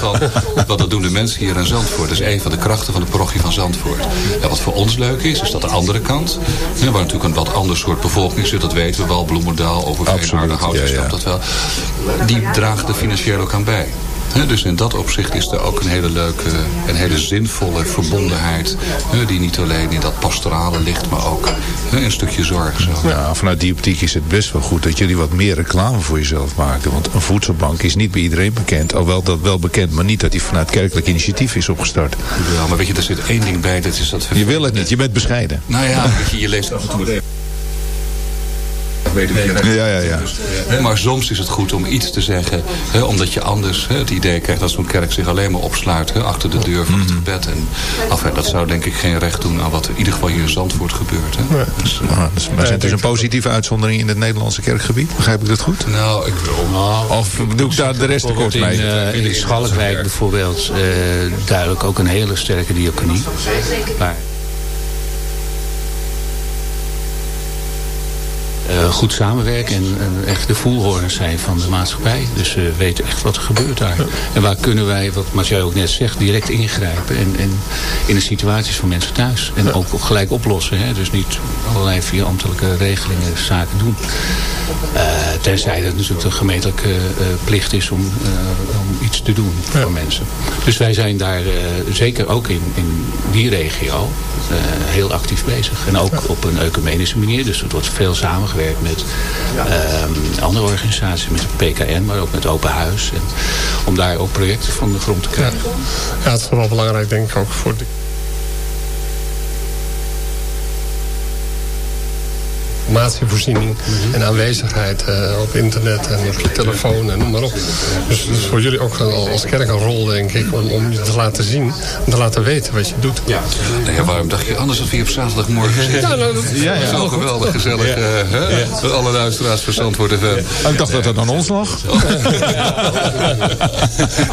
Van, want dat doen de mensen hier in Zandvoort. Dat is een van de krachten van de parochie van Zandvoort. En wat voor ons leuk is, is dat de andere kant. Waar natuurlijk een wat ander soort bevolking zit. Dat weten we wel. Bloemendaal, Overveen, Aardenhout, ja, dat wel. Die dragen er financieel ook aan bij. Dus in dat opzicht is er ook een hele leuke en hele zinvolle verbondenheid. die niet alleen in dat pastorale ligt, maar ook een stukje zorg. Zo. Ja, vanuit die optiek is het best wel goed dat jullie wat meer reclame voor jezelf maken. Want een voedselbank is niet bij iedereen bekend. Alhoewel dat wel bekend, maar niet dat die vanuit kerkelijk initiatief is opgestart. Ja, maar weet je, er zit één ding bij. Dat is dat Je wil het niet, je bent bescheiden. Nou ja, je, je leest af en toe weet ik niet. Ja, ja, ja. Maar soms is het goed om iets te zeggen. Hè, omdat je anders hè, het idee krijgt dat zo'n kerk zich alleen maar opsluit. Hè, achter de deur van het Mhm. gebed. En, enfin, dat zou denk ik geen recht doen aan wat er in ieder geval hier in Zandvoort gebeurt. Hè. Dus, Ah, dus, maar zijn dus een positieve uitzondering in het Nederlandse kerkgebied? Begrijp ik dat goed? Nou, ik wil... Of doe ik daar de rest tekort mee? in, eh, in Schalkwijk bijvoorbeeld eh, duidelijk ook een hele sterke diaconie. Waar goed samenwerken en, en echt de voelhorens zijn van de maatschappij. Dus ze weten echt wat er gebeurt daar. En waar kunnen wij, wat Marcel ook net zegt, direct ingrijpen. En, en in de situaties van mensen thuis. En ook gelijk oplossen. Hè? Dus niet allerlei via ambtelijke regelingen zaken doen. Eh, tenzij dat natuurlijk de gemeentelijke eh, plicht is om, eh, om iets te doen voor mensen. Dus wij zijn daar eh, zeker ook in, in die regio eh, heel actief bezig. En ook op een ecumenische manier. Dus het wordt veel samengewerkt met eh, andere organisaties. Met de PKN, maar ook met Open Huis. En, om daar ook projecten van de grond te krijgen. Ja, het is wel belangrijk denk ik ook voor de informatievoorziening en aanwezigheid eh, op internet en op je telefoon en noem maar op. Dus, dus voor jullie ook al- als kerk een rol, denk ik, om, om je te laten zien en te laten weten wat je doet. Ja, Nou ja, waarom dacht je anders dan hier op zaterdagmorgen zitten? Ja, nou, dat- ja, ja. Zo geweldig gezellig. Ja. eh, hè? Met alle luisteraars van Zandvoort FM. Ik dacht dat het aan ons lag.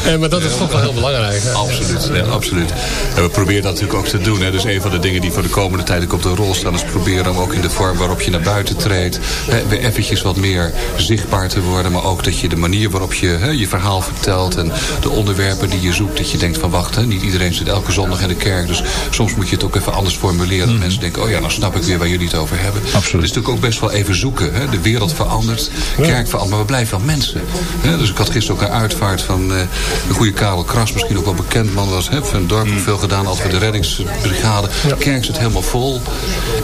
Ja, maar dat is toch wel heel belangrijk. Hè? Absoluut, ja, absoluut. En we proberen dat natuurlijk ook te doen. Hè. Dus een van de dingen die voor de komende tijd ook op de rol staan... is proberen om ook in de vorm waarop je naar buiten treedt... Hè, weer eventjes wat meer zichtbaar te worden. Maar ook dat je de manier waarop je hè, je verhaal vertelt... en de onderwerpen die je zoekt, dat je denkt van... wacht, hè, niet iedereen zit elke zondag in de kerk. Dus soms moet je het ook even anders formuleren. Dat mensen denken, oh ja, nou snap ik weer waar jullie het over hebben. Absoluut. Het is natuurlijk ook best wel even zoeken. Hè. De wereld verandert, kerk verandert, maar we blijven wel mensen. Hè. Dus ik had gisteren ook een uitvaart van eh, een goede Karel Kras. Misschien ook wel bekend man was. Hè, van het dorp veel gedaan, altijd de reddingsbrigade. De kerk zit helemaal vol.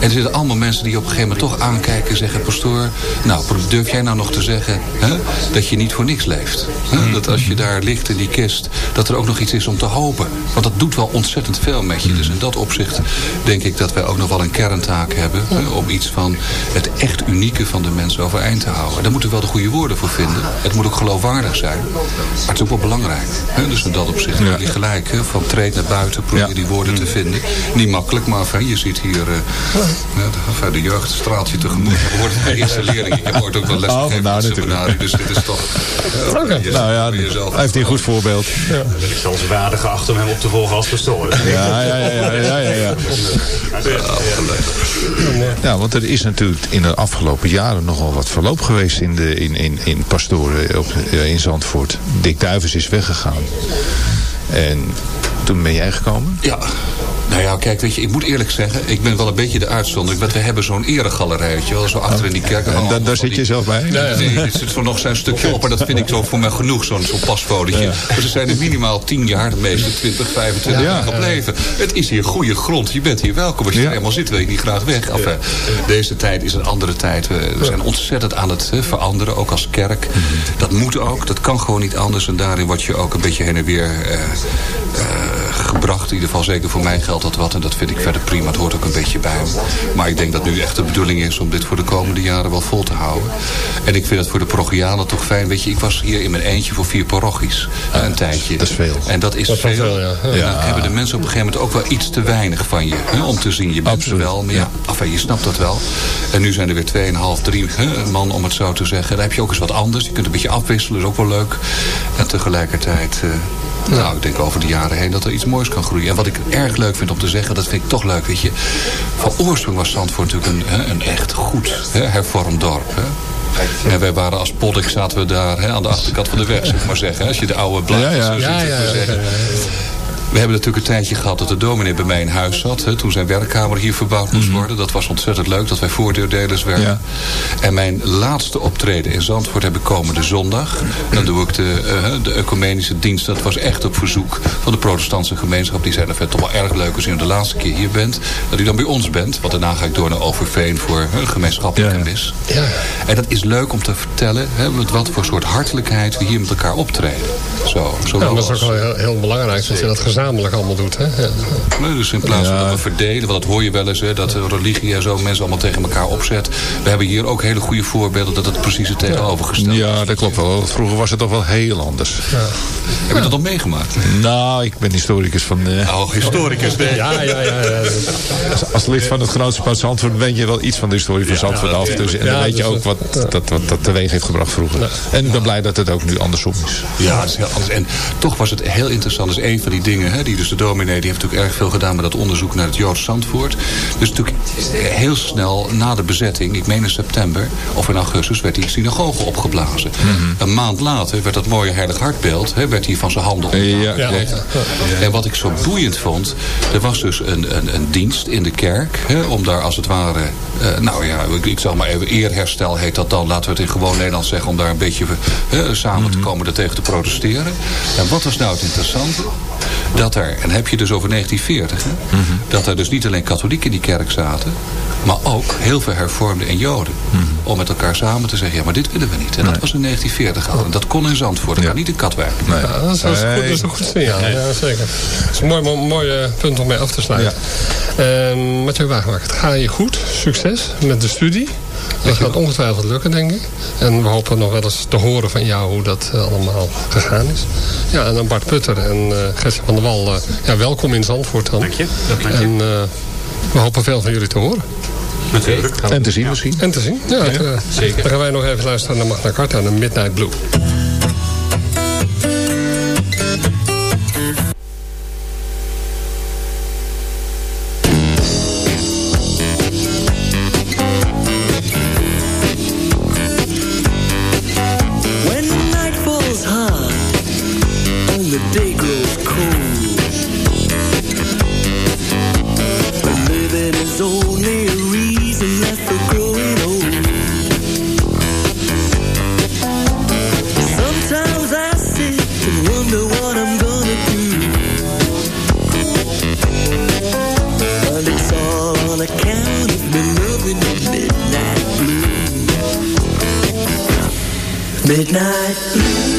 En er zitten allemaal mensen die op een gegeven moment toch aankijken en zeggen... pastoor, nou durf jij nou nog te zeggen hè, dat je niet voor niks leeft? Hè? Dat als je daar ligt in die kist, dat er ook nog iets is om te hopen. Want dat doet wel ontzettend veel met je. Dus in dat opzicht denk ik dat wij ook nog wel een kerntaak hebben... hè, om iets van het echt unieke van de mensen overeind te houden. Daar moeten we wel de goede woorden voor vinden. Het moet ook geloofwaardig zijn. Maar het is ook wel belangrijk. Hè? Dus in dat opzicht heb je gelijk. Hè? Van treed naar buiten, probeer die woorden te vinden. Niet makkelijk, maar je ziet hier... ja, de, jeugd straalt je tegemoet. Je hoort het bij de eerste leerling. Ik heb ooit ook wel les Oh, gegeven nou, natuurlijk. Dus dit is toch... Nou ja, hij heeft hier een goed voorbeeld. Dan ben ik zelfs waardig geacht om hem op te volgen als pastoor. Ja, ja, ja, ja, ja, ja, ja. Ja, want er is natuurlijk in de afgelopen jaren nogal wat verloop geweest in, de, in, in, in pastoren op, eh, in Zandvoort. Dick Duivens is weggegaan. En toen ben jij gekomen? Ja. Nou ja, kijk, weet je, ik moet eerlijk zeggen, ik ben wel een beetje de uitzondering. Want we hebben zo'n eregalerij, weet je wel, zo achter in die kerk. En daar zit je zelf bij? Nee, nee, dit zit zo nog zijn stukje op. En dat vind ik zo voor mij genoeg, zo'n zo'n pasfotootje. Dus ze zijn er minimaal 10 jaar, de meeste 20, 25 Ja. jaar gebleven. Het is hier goede grond. Je bent hier welkom. Als je er eenmaal zit, wil je niet graag weg. Enfin, deze tijd is een andere tijd. We, we zijn ontzettend aan het hè, veranderen, ook als kerk. Dat moet ook, dat kan gewoon niet anders. En daarin word je ook een beetje heen en weer eh, eh, gebracht. In ieder geval zeker voor mij geldt dat wat. En dat vind ik verder prima. Het hoort ook een beetje bij me. Maar ik denk dat nu echt de bedoeling is om dit voor de komende jaren wel vol te houden. En ik vind het voor de parochianen toch fijn. Weet je, ik was hier in mijn eentje voor vier parochies. eh, een tijdje. Dat is veel. En dat is Dat veel. veel, ja. En dan hebben de mensen op een gegeven moment ook wel iets te weinig van je. Hè, om te zien. Je bent er wel. Maar ja, enfin, je snapt dat wel. En nu zijn er weer 2,5, 3 hè, man om het zo te zeggen. Dan heb je ook eens wat anders. Je kunt een beetje afwisselen. is ook wel leuk. En tegelijkertijd... eh, Nou, ik denk over de jaren heen dat er iets moois kan groeien. En wat ik erg leuk vind om te zeggen, dat vind ik toch leuk, weet je. Van oorsprong was Zandvoort natuurlijk een, hè, een echt goed hè, hervormd dorp. Hè. En wij waren als poddik, zaten we daar hè, aan de achterkant van de weg, zeg maar zeggen. Als je de oude blaadjes Ja, ja. Ja, zeg ja, ja, zeggen. We hebben natuurlijk een tijdje gehad dat de dominee bij mij in huis zat. Hè, toen zijn werkkamer hier verbouwd moest worden. Dat was ontzettend leuk dat wij voordeeldelers werden. En mijn laatste optreden in Zandvoort heb ik komende zondag. Dan doe ik de, eh, de ecumenische dienst. Dat was echt op verzoek van de protestantse gemeenschap. Die zeiden, het toch wel erg leuk als u de laatste keer hier bent. Dat u dan bij ons bent. Want daarna ga ik door naar Overveen voor uh, gemeenschappelijke mis. Ja. En dat is leuk om te vertellen hè, met wat voor soort hartelijkheid we hier met elkaar optreden. Zo, Ja, zowel maar dat is als- ook wel heel, heel belangrijk dat je dat gezamenlijk allemaal doet. Hè? Ja. Nee, dus in plaats van dat we verdelen, want dat hoor je wel eens, hè, dat de religie en zo mensen allemaal tegen elkaar opzet. We hebben hier ook hele goede voorbeelden dat het precies het tegenovergestelde is. Ja, dat klopt wel. Vroeger was het toch wel heel anders. Heb je dat al meegemaakt? Nou, ik ben historicus van... eh, Oh, historicus, nee. Ja, ja, ja. ja. als, als lid van het Genootschap Zandvoort weet je wel iets van de historie van Zandvoort af. Dus, en Ja, dan weet je dus, ook wat dat, wat dat teweeg heeft gebracht vroeger. En ik ben blij dat het ook nu andersom is. Ja, het is heel anders. En toch was het heel interessant. Dat is een van die dingen. Hè, die dus de dominee die heeft natuurlijk erg veel gedaan met dat onderzoek naar het Joods Zandvoort. Dus natuurlijk heel snel na de bezetting, ik meen in september of in augustus, werd die synagoge opgeblazen. Een maand later werd dat mooie heilig hartbeeld hè, werd hier van zijn handen Ja. gekregen. En wat ik zo boeiend vond, er was dus een, een, een dienst in de kerk. Hè, om daar als het ware, eh, nou ja, ik, ik zal maar even eerherstel heet dat dan. Laten we het in gewoon Nederlands zeggen. Om daar een beetje eh, samen te komen, er tegen te protesteren. En wat was nou het interessante? Dat er, en heb je dus over 1940, hè, dat er dus niet alleen katholieken in die kerk zaten. Maar ook heel veel hervormden en joden. Om met elkaar samen te zeggen, ja maar dit willen we niet. En dat was in 1940 al. En dat kon in Zandvoort, dat kan niet in Katwijk. Ja, dat, is, dat, is goed, dat is een goed signaal. Ja, zeker. Dat is een mooi, mooi, mooi eh, punt om mee af te sluiten. Ehm Mathieu Wagenmaker, het gaat je goed. Succes met de studie. Dat gaat ongetwijfeld lukken, denk ik. En we hopen nog wel eens te horen van jou hoe dat eh, allemaal gegaan is. Ja, en dan Bart Putter en eh Gertje van der Wal. eh, ja, welkom in Zandvoort dan. Dank je. En eh, we hopen veel van jullie te horen. Natuurlijk. En te zien misschien. En te zien. Ja, het, eh, zeker. Dan gaan wij nog even luisteren naar Magna Carta en de Midnight Blue. Midnight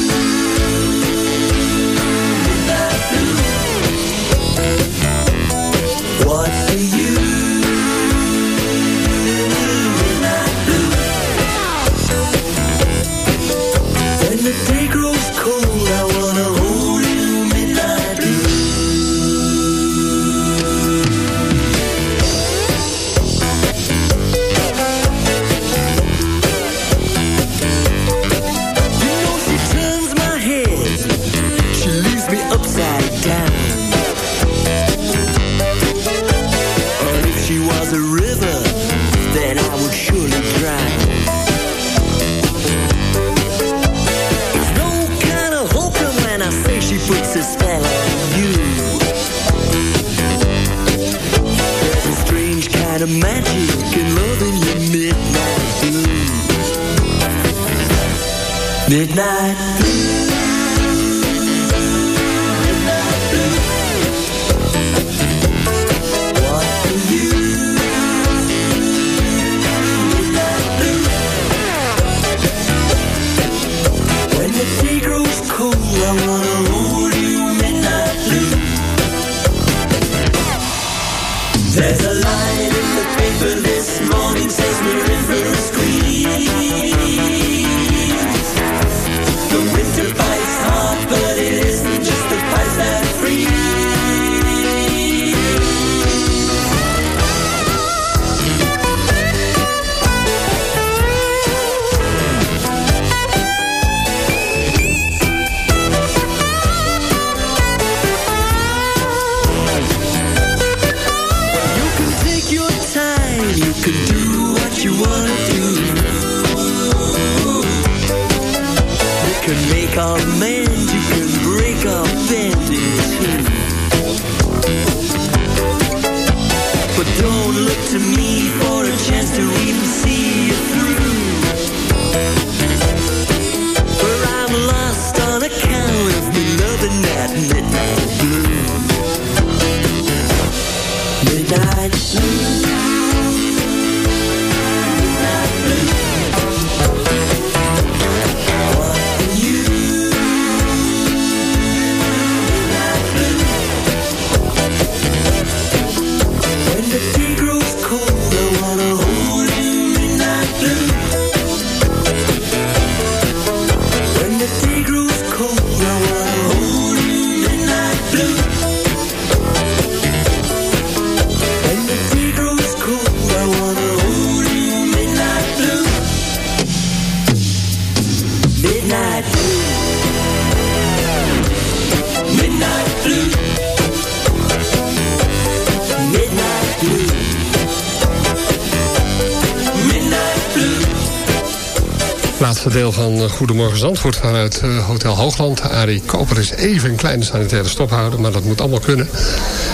Goedemorgen Zandvoort vanuit eh, Hotel Hoogland. Arie Koper is even een kleine sanitaire stop houden, maar dat moet allemaal kunnen.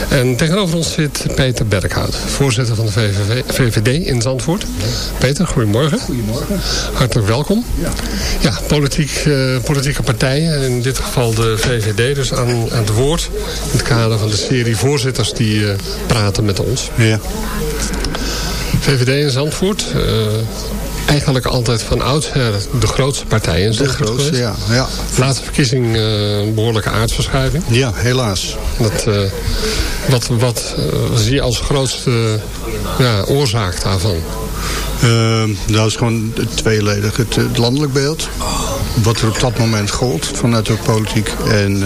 En tegenover ons zit Peter Berkhout, voorzitter van de VVV, VVD in Zandvoort. Peter, goedemorgen. Goedemorgen. Hartelijk welkom. Ja. Ja, politiek, eh, politieke partijen, in dit geval de VVD, dus aan, aan het woord. In het kader van de serie voorzitters die eh, praten met ons. Ja. VVD in Zandvoort, eigenlijk altijd van oudsher de grootste partij in De grootste, ja. ja. Laatste verkiezing een behoorlijke aardverschuiving. Ja, helaas. Dat, eh, wat wat eh, zie je als grootste ja, oorzaak daarvan? Ehm, dat is gewoon tweeledig. Het, het landelijk beeld. Wat er op dat moment gold vanuit de politiek. En,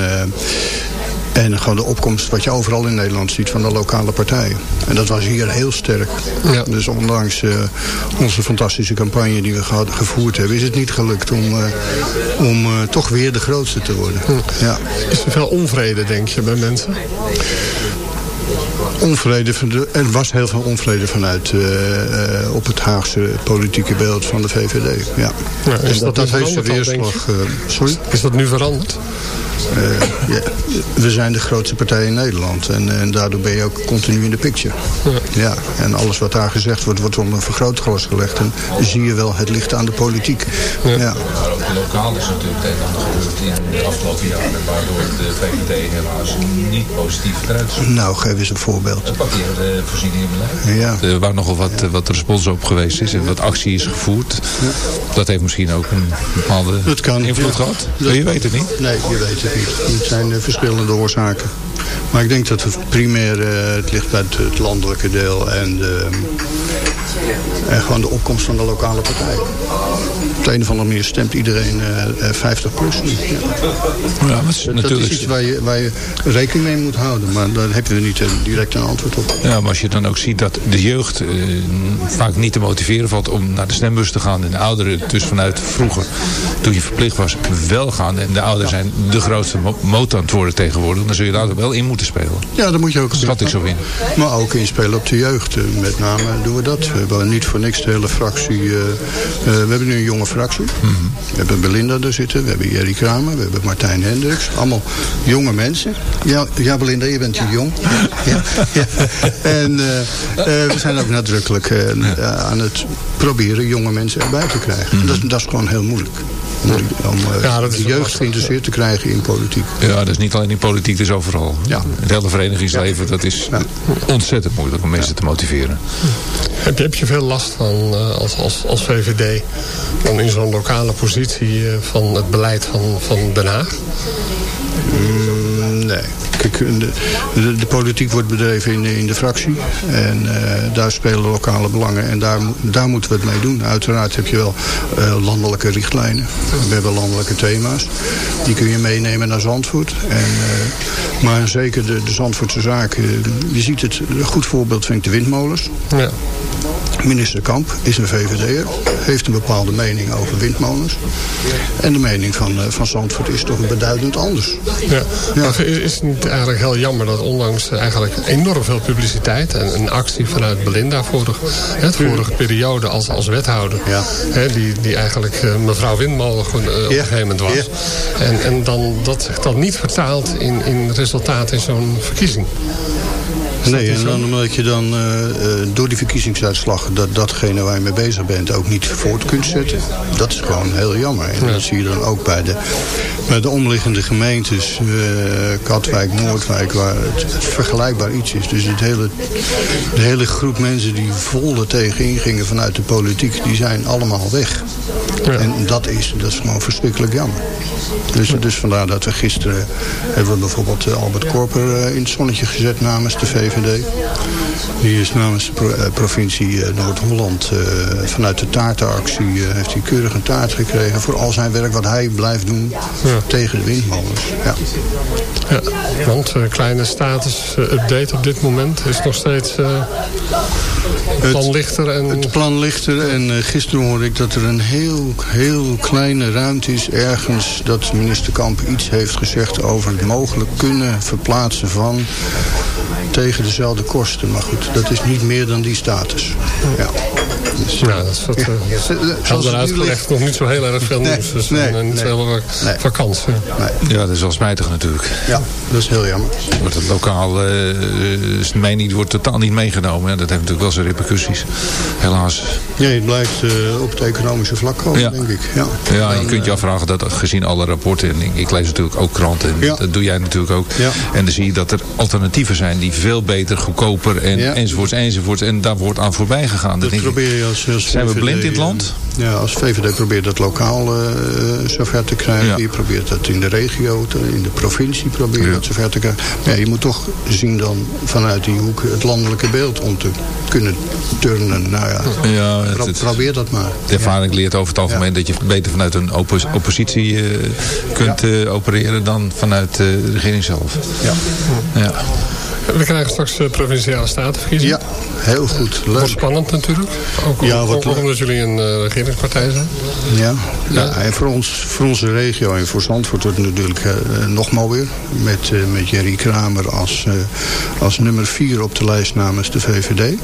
en gewoon de opkomst wat je overal in Nederland ziet van de lokale partijen. En dat was hier heel sterk. Dus ondanks eh, onze fantastische campagne die we gehad- gevoerd hebben... is het niet gelukt om, eh, om eh, toch weer de grootste te worden. Ja. Is er veel onvrede, denk je, bij mensen? Onvrede, van de, er was heel veel onvrede vanuit eh, eh, op het Haagse politieke beeld van de VVD. Ja. Ja, is En dat nu heeft dan, weerslag. eh, sorry? Is dat nu veranderd? Eh, ja, we zijn de grootste partij in Nederland en, en daardoor ben je ook continu in de picture. Ja. en alles wat daar gezegd wordt, wordt onder een vergrootglas gelegd. En zie je wel het licht aan de politiek. Ja. Maar ook lokaal is natuurlijk het een en ander gebeurd in de afgelopen jaren... waardoor de VVD helaas niet positief eruit ziet. Nou, geef eens een voorbeeld. Het parkeervoorzieningenbeleid. Ja. Er waar nogal wat, wat respons op geweest is en wat actie is gevoerd. Dat heeft misschien ook een bepaalde Dat kan, invloed ja. gehad. Dat- je weet het niet. Nee, je weet het niet. Het zijn eh, verschillende oorzaken. Maar ik denk dat het primair eh, het ligt bij het, het landelijke deel en, de, en gewoon de opkomst van de lokale partij. Op de een of andere manier stemt iedereen eh, eh, 50 plus. Ja. Ja, maar het is Dat natuurlijk is iets waar je, waar je rekening mee moet houden. Maar daar heb je niet eh, direct een antwoord op. Ja, maar als je dan ook ziet dat de jeugd eh, vaak niet te motiveren valt om naar de stembus te gaan. En de ouderen dus vanuit vroeger, toen je verplicht was, wel gaan. En de ouderen zijn de grootste mo- motor aan het worden tegenwoordig. Dan zul je daar ook wel in moeten spelen. Ja, daar moet je ook Schat ik zo in. Maar ook inspelen op de jeugd. Eh, Met name doen we dat. We hebben niet voor niks de hele fractie. eh, we hebben nu een jonge fractie. We hebben Belinda er zitten. We hebben Jerry Kramer. We hebben Martijn Hendricks. Allemaal jonge mensen. Ja, ja Belinda, je bent hier jong. Ja, ja. En eh, eh, we zijn ook nadrukkelijk eh, aan het proberen jonge mensen erbij te krijgen. dat, is- dat is gewoon heel moeilijk. Om, eh, Ja, dat is de jeugd geïnteresseerd te krijgen in politiek. Ja, dat is niet alleen in politiek, dat is overal. Ja. Het hele verenigingsleven, dat is ontzettend moeilijk om mensen te motiveren. Heb je, heb je veel last van eh, als, als, als VVD dan in zo'n lokale positie eh, van het beleid van, van Den Haag? Mm, nee. De, politiek wordt bedreven in de, in de fractie. En eh, daar spelen lokale belangen. En daar, daar moeten we het mee doen. Uiteraard heb je wel eh, landelijke richtlijnen. We hebben landelijke thema's. Die kun je meenemen naar Zandvoort. En, eh, maar zeker de, de Zandvoortse zaken. Je ziet het, een goed voorbeeld vind ik de windmolens. Ja. Minister Kamp is een VVD'er, heeft een bepaalde mening over windmolens. En de mening van, uh, van Zandvoort is toch beduidend anders. Ja. Maar is, het niet eigenlijk heel jammer dat ondanks eigenlijk enorm veel publiciteit... en een actie vanuit Belinda vorige, vorige periode als, als wethouder... Ja. Hè, die, die eigenlijk uh, mevrouw Windmolen uh, op een gegeven moment was. En, en dan, dat zich dan niet vertaalt in, in resultaat in zo'n verkiezing. Nee, en dan omdat je dan uh, door die verkiezingsuitslag... dat datgene waar je mee bezig bent ook niet voort kunt zetten. Dat is gewoon heel jammer. En dat zie je dan ook bij de, bij de omliggende gemeentes... Uh, Katwijk, Noordwijk, waar het vergelijkbaar iets is. Dus het hele, de hele groep mensen die vol er tegenin gingen vanuit de politiek... die zijn allemaal weg. Ja. En dat is, dat is gewoon verschrikkelijk jammer. Dus, dus vandaar dat we gisteren... hebben we bijvoorbeeld Albert Korper in het zonnetje gezet namens de VVD. Die is namens de pro provincie Noord-Holland uh, vanuit de taartenactie uh, heeft hij keurig een taart gekregen voor al zijn werk wat hij blijft doen ja. tegen de windmolens. Ja. Ja, want uh, kleine status-update op dit moment is nog steeds het plan lichter. En... Het plan lichter en gisteren hoorde ik dat er een heel, heel kleine ruimte is ergens dat minister Kamp iets heeft gezegd over het mogelijk kunnen verplaatsen van tegen dezelfde kosten. Maar goed, dat is niet meer dan die status. Ja, ja dat is wat ja. uh, helder uitgelegd. Nog niet zo heel erg veel nieuws. Nee, dus nee, niet nee, zo heel erg nee. vakantie. Ja, dat is wel spijtig natuurlijk. Ja, dat is heel jammer. Wordt het lokaal, uh, mening wordt totaal niet meegenomen. Ja, dat heeft natuurlijk wel zijn repercussies. Helaas. Nee, het blijft uh, op het economische vlak komen, ja. denk ik. Ja, ja je kunt je afvragen dat gezien alle rapporten... en ik, ik lees natuurlijk ook kranten, en ja. dat doe jij natuurlijk ook. Ja. En dan zie je dat er alternatieven zijn die veel beter, goedkoper en Ja. enzovoorts enzovoorts. En daar wordt aan voorbij gegaan. Dat denk ik, probeer je als, als zijn we blind in het land? Ja, als VVD probeert dat lokaal uh, zover te krijgen. Ja. Je probeert dat in de regio, te- in de provincie probeer je dat zover te krijgen. Maar ja, je moet toch zien dan vanuit die hoek het landelijke beeld om te kunnen turnen. Nou ja, Ja, het- pro- het- probeer dat maar. De ervaring leert over het algemeen dat je beter vanuit een oppos- oppositie eh, kunt eh, opereren dan vanuit eh, de regering zelf. Ja. We krijgen straks uh, provinciale statenverkiezingen. Ja, heel goed. Leuk. Wordt spannend natuurlijk. Ook, Ja, ook, wat ook leuk. omdat jullie een uh, regeringspartij zijn. Ja, ja. en voor, ons, voor onze regio en voor Zandvoort wordt het natuurlijk uh, nog mooier. Met, uh, met Jerry Kramer als, uh, als nummer 4 op de lijst namens de VVD.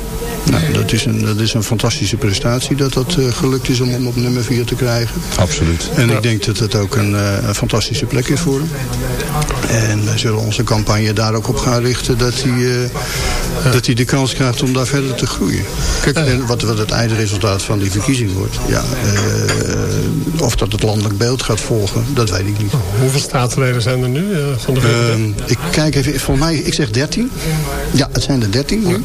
Nou, dat, is een, dat is een fantastische prestatie dat dat uh, gelukt is om hem op nummer 4 te krijgen. Absoluut. En Ja. ik denk dat het ook een, uh, een fantastische plek is voor hem. En wij zullen onze campagne daar ook op gaan richten dat hij, uh, dat hij de kans krijgt om daar verder te groeien. Kijk, en wat, wat het eindresultaat van die verkiezing wordt. Ja, uh, of dat het landelijk beeld gaat volgen, dat weet ik niet. Hoeveel staatsleden zijn er nu uh, van de VVD? Ehm, ik kijk even, volgens mij, ik zeg 13. Ja, het zijn er 13 nu.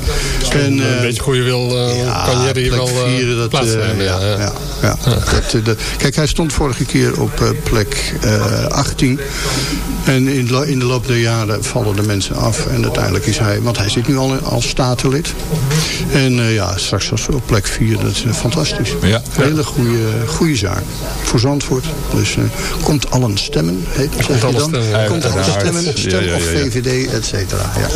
En, uh, een beetje goede wil uh, kan Jerry plek wel vieren, dat, eh, ja, ja, ja, ja. Dat, eh, dat- kijk, hij stond vorige keer op eh, plek eh, 18. En in, de in de loop der jaren vallen de mensen af. En uiteindelijk is hij, want hij zit nu al als statenlid. En eh, ja, straks als op plek 4, dat is eh, fantastisch. Ja. Hele goede, goede zaak. Voor Zandvoort. Dus eh, komt allen stemmen, heet, zeg je dan? stemmen. Komt allen stemmen, stem of. VVD, et cetera. Ja.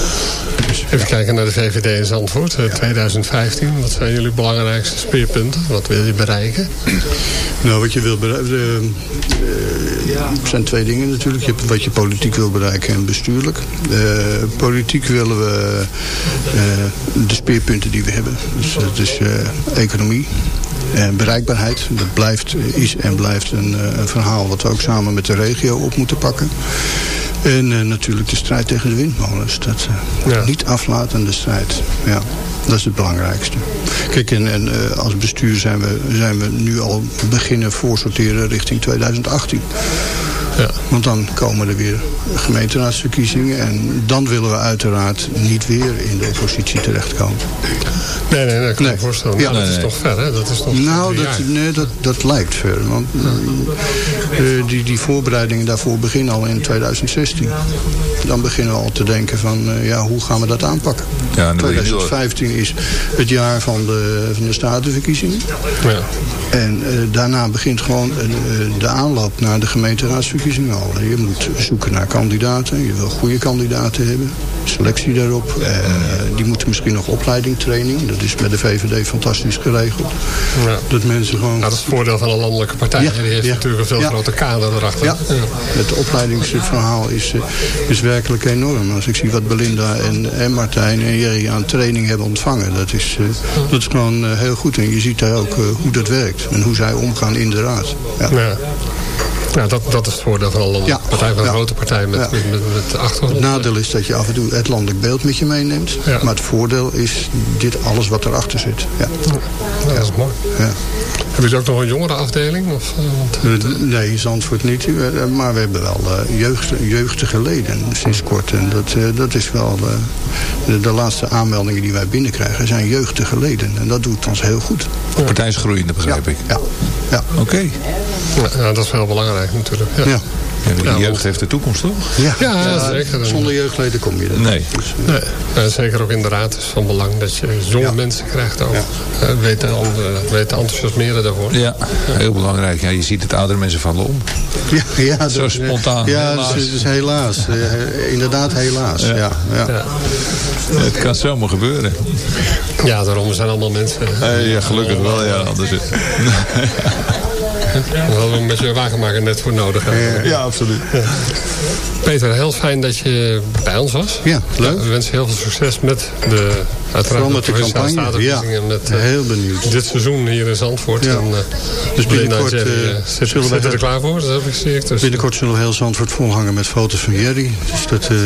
Even kijken naar de VVD in Zandvoort, eh, 2015. Wat zijn jullie belangrijkste speerpunten? Wat wil je bereiken? Nou, wat je wil bereiken... eh, eh, er zijn twee dingen natuurlijk. Je hebt wat je politiek wil bereiken en bestuurlijk. Eh, politiek willen we eh, de speerpunten die we hebben. Dus dat is eh, economie. En bereikbaarheid, dat blijft, is en blijft een, eh, een verhaal wat we ook samen met de regio op moeten pakken. En eh, natuurlijk de strijd tegen de windmolens. Dat Ja. niet aflatende strijd. Ja, dat is het belangrijkste. Kijk, en, en eh, als bestuur zijn we, zijn we nu al beginnen voorsorteren richting 2018. Ja. Want dan komen er weer gemeenteraadsverkiezingen. En dan willen we uiteraard niet weer in de oppositie terechtkomen. Nee, nee, nee, ik kan me Nee. voorstellen. Ja. Maar dat Nee, is nee. toch ver, hè? Dat is toch Nou, dat, nee, dat, dat lijkt ver. Want eh, die, die voorbereidingen daarvoor beginnen al in 2016. Dan beginnen we al te denken van, eh, ja, hoe gaan we dat aanpakken? Ja, en dan wil je nu al- 2015 is het jaar van de, van de statenverkiezingen. Ja. En eh, daarna begint gewoon eh, eh, de aanloop naar de gemeenteraadsverkiezingen. Verkiezingen al. Je moet zoeken naar kandidaten. Je wil goede kandidaten hebben. Selectie daarop. Eh, die moeten misschien nog opleiding, training. Dat is bij de VVD fantastisch geregeld. Ja. Dat mensen gewoon... Nou, dat is het voordeel van een landelijke partij. Ja, Die heeft ja. natuurlijk een veel groter kader erachter. Ja, het opleidingsverhaal is, eh, is werkelijk enorm. Als ik zie wat Belinda en, en Martijn en Jerry aan training hebben ontvangen. Dat is, eh, dat is gewoon heel goed. En je ziet daar ook hoe dat werkt. En hoe zij omgaan in de raad. Ja. Ja, dat, dat is het voordeel van een landelijke Ja. partij. Van een Ja. grote partij met, Ja. met, met, met achtergrond. Het nadeel is dat je af en toe het landelijk beeld met je meeneemt. Maar het voordeel is dit alles wat erachter zit. Ja. Ja, dat is mooi. Ja. Hebben jullie ook nog een jongere afdeling? Of, eh, want, Nee, Zandvoort niet. Eh, Maar we hebben wel eh, jeugd, jeugdige leden sinds kort. En dat, eh, dat is wel... eh, de, de laatste aanmeldingen die wij binnenkrijgen zijn jeugdige leden. En dat doet ons heel goed. De partij is groeiende, begrijp ik. Ja. ja. Oké. ja, ja, dat is wel belangrijk natuurlijk. Ja. Ja. Ja, de Ja, jeugd heeft de toekomst, toch? Ja, Ja, zeker. Zonder jeugdleden kom je er Nee. niet. Dus, eh, Nee, ja, zeker ook in de raad is van belang dat je jonge mensen krijgt ook. Eh, weten, uh, weten enthousiasmeren daarvoor. Ja, heel belangrijk. Ja, je ziet het oudere mensen vallen om. Ja, ja, Zo spontaan. Ja, helaas. dus, dus helaas. Eh, inderdaad, helaas. Ja. Ja, Ja. Het kan zomaar gebeuren. Ja, daarom zijn allemaal mensen. Eh, ja, gelukkig wel, ja. Anders... Daar hadden we een beetje wagenmaker net voor nodig. Ja, absoluut. Peter, heel fijn dat je bij ons was. Ja, leuk. we wensen heel veel succes met de, uiteraard met de campagne. Ja, Met, eh, heel benieuwd. Dit seizoen hier in Zandvoort. Ja. En, uh, Dus binnenkort, eh, eh, zit, zullen we er klaar voor. Dat heb ik. Dus, Binnenkort zullen we heel Zandvoort volhangen met foto's van Jerry. Dus dat, eh,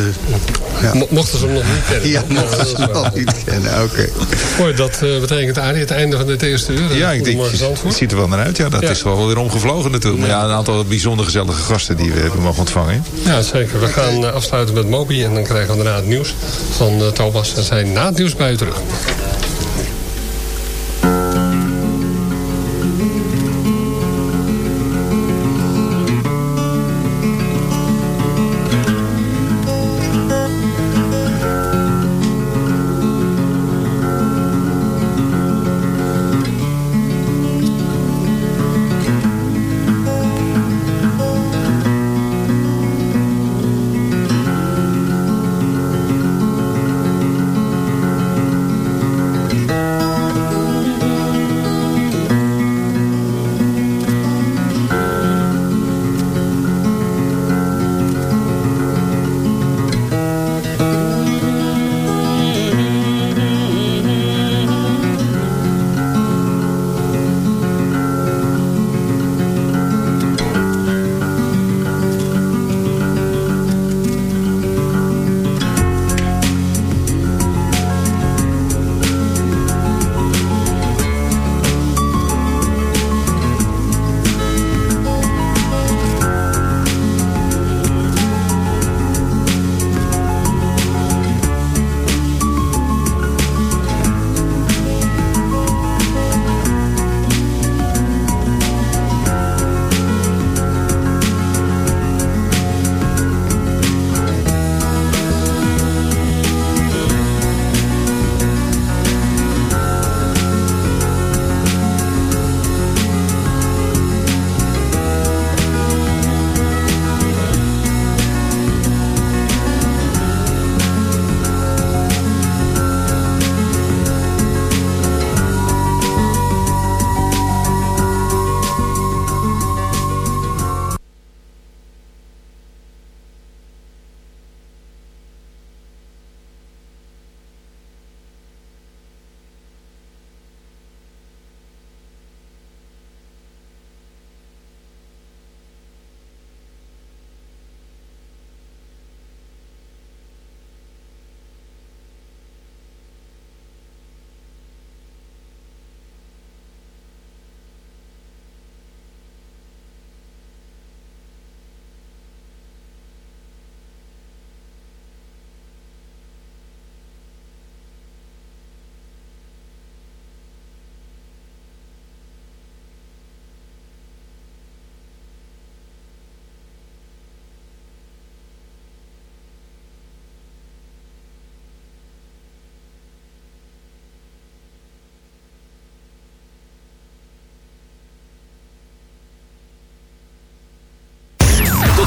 ja. Mo- mochten ze hem nog niet kennen. Ja, mochten ze hem nog niet kennen. Oké. Mooi, dat eh, betekent Arie het einde van dit eerste uur. Ja, ik denk, het ziet er wel naar uit. Ja, dat is wel weer omgevlogen natuurlijk. Maar ja, een aantal bijzonder gezellige gasten die we hebben mogen ontvangen. Ja, zeker. We gaan eh, afsluiten met Moby en dan krijgen we daarna het nieuws van eh, Thomas. En zijn na het nieuws bij u terug.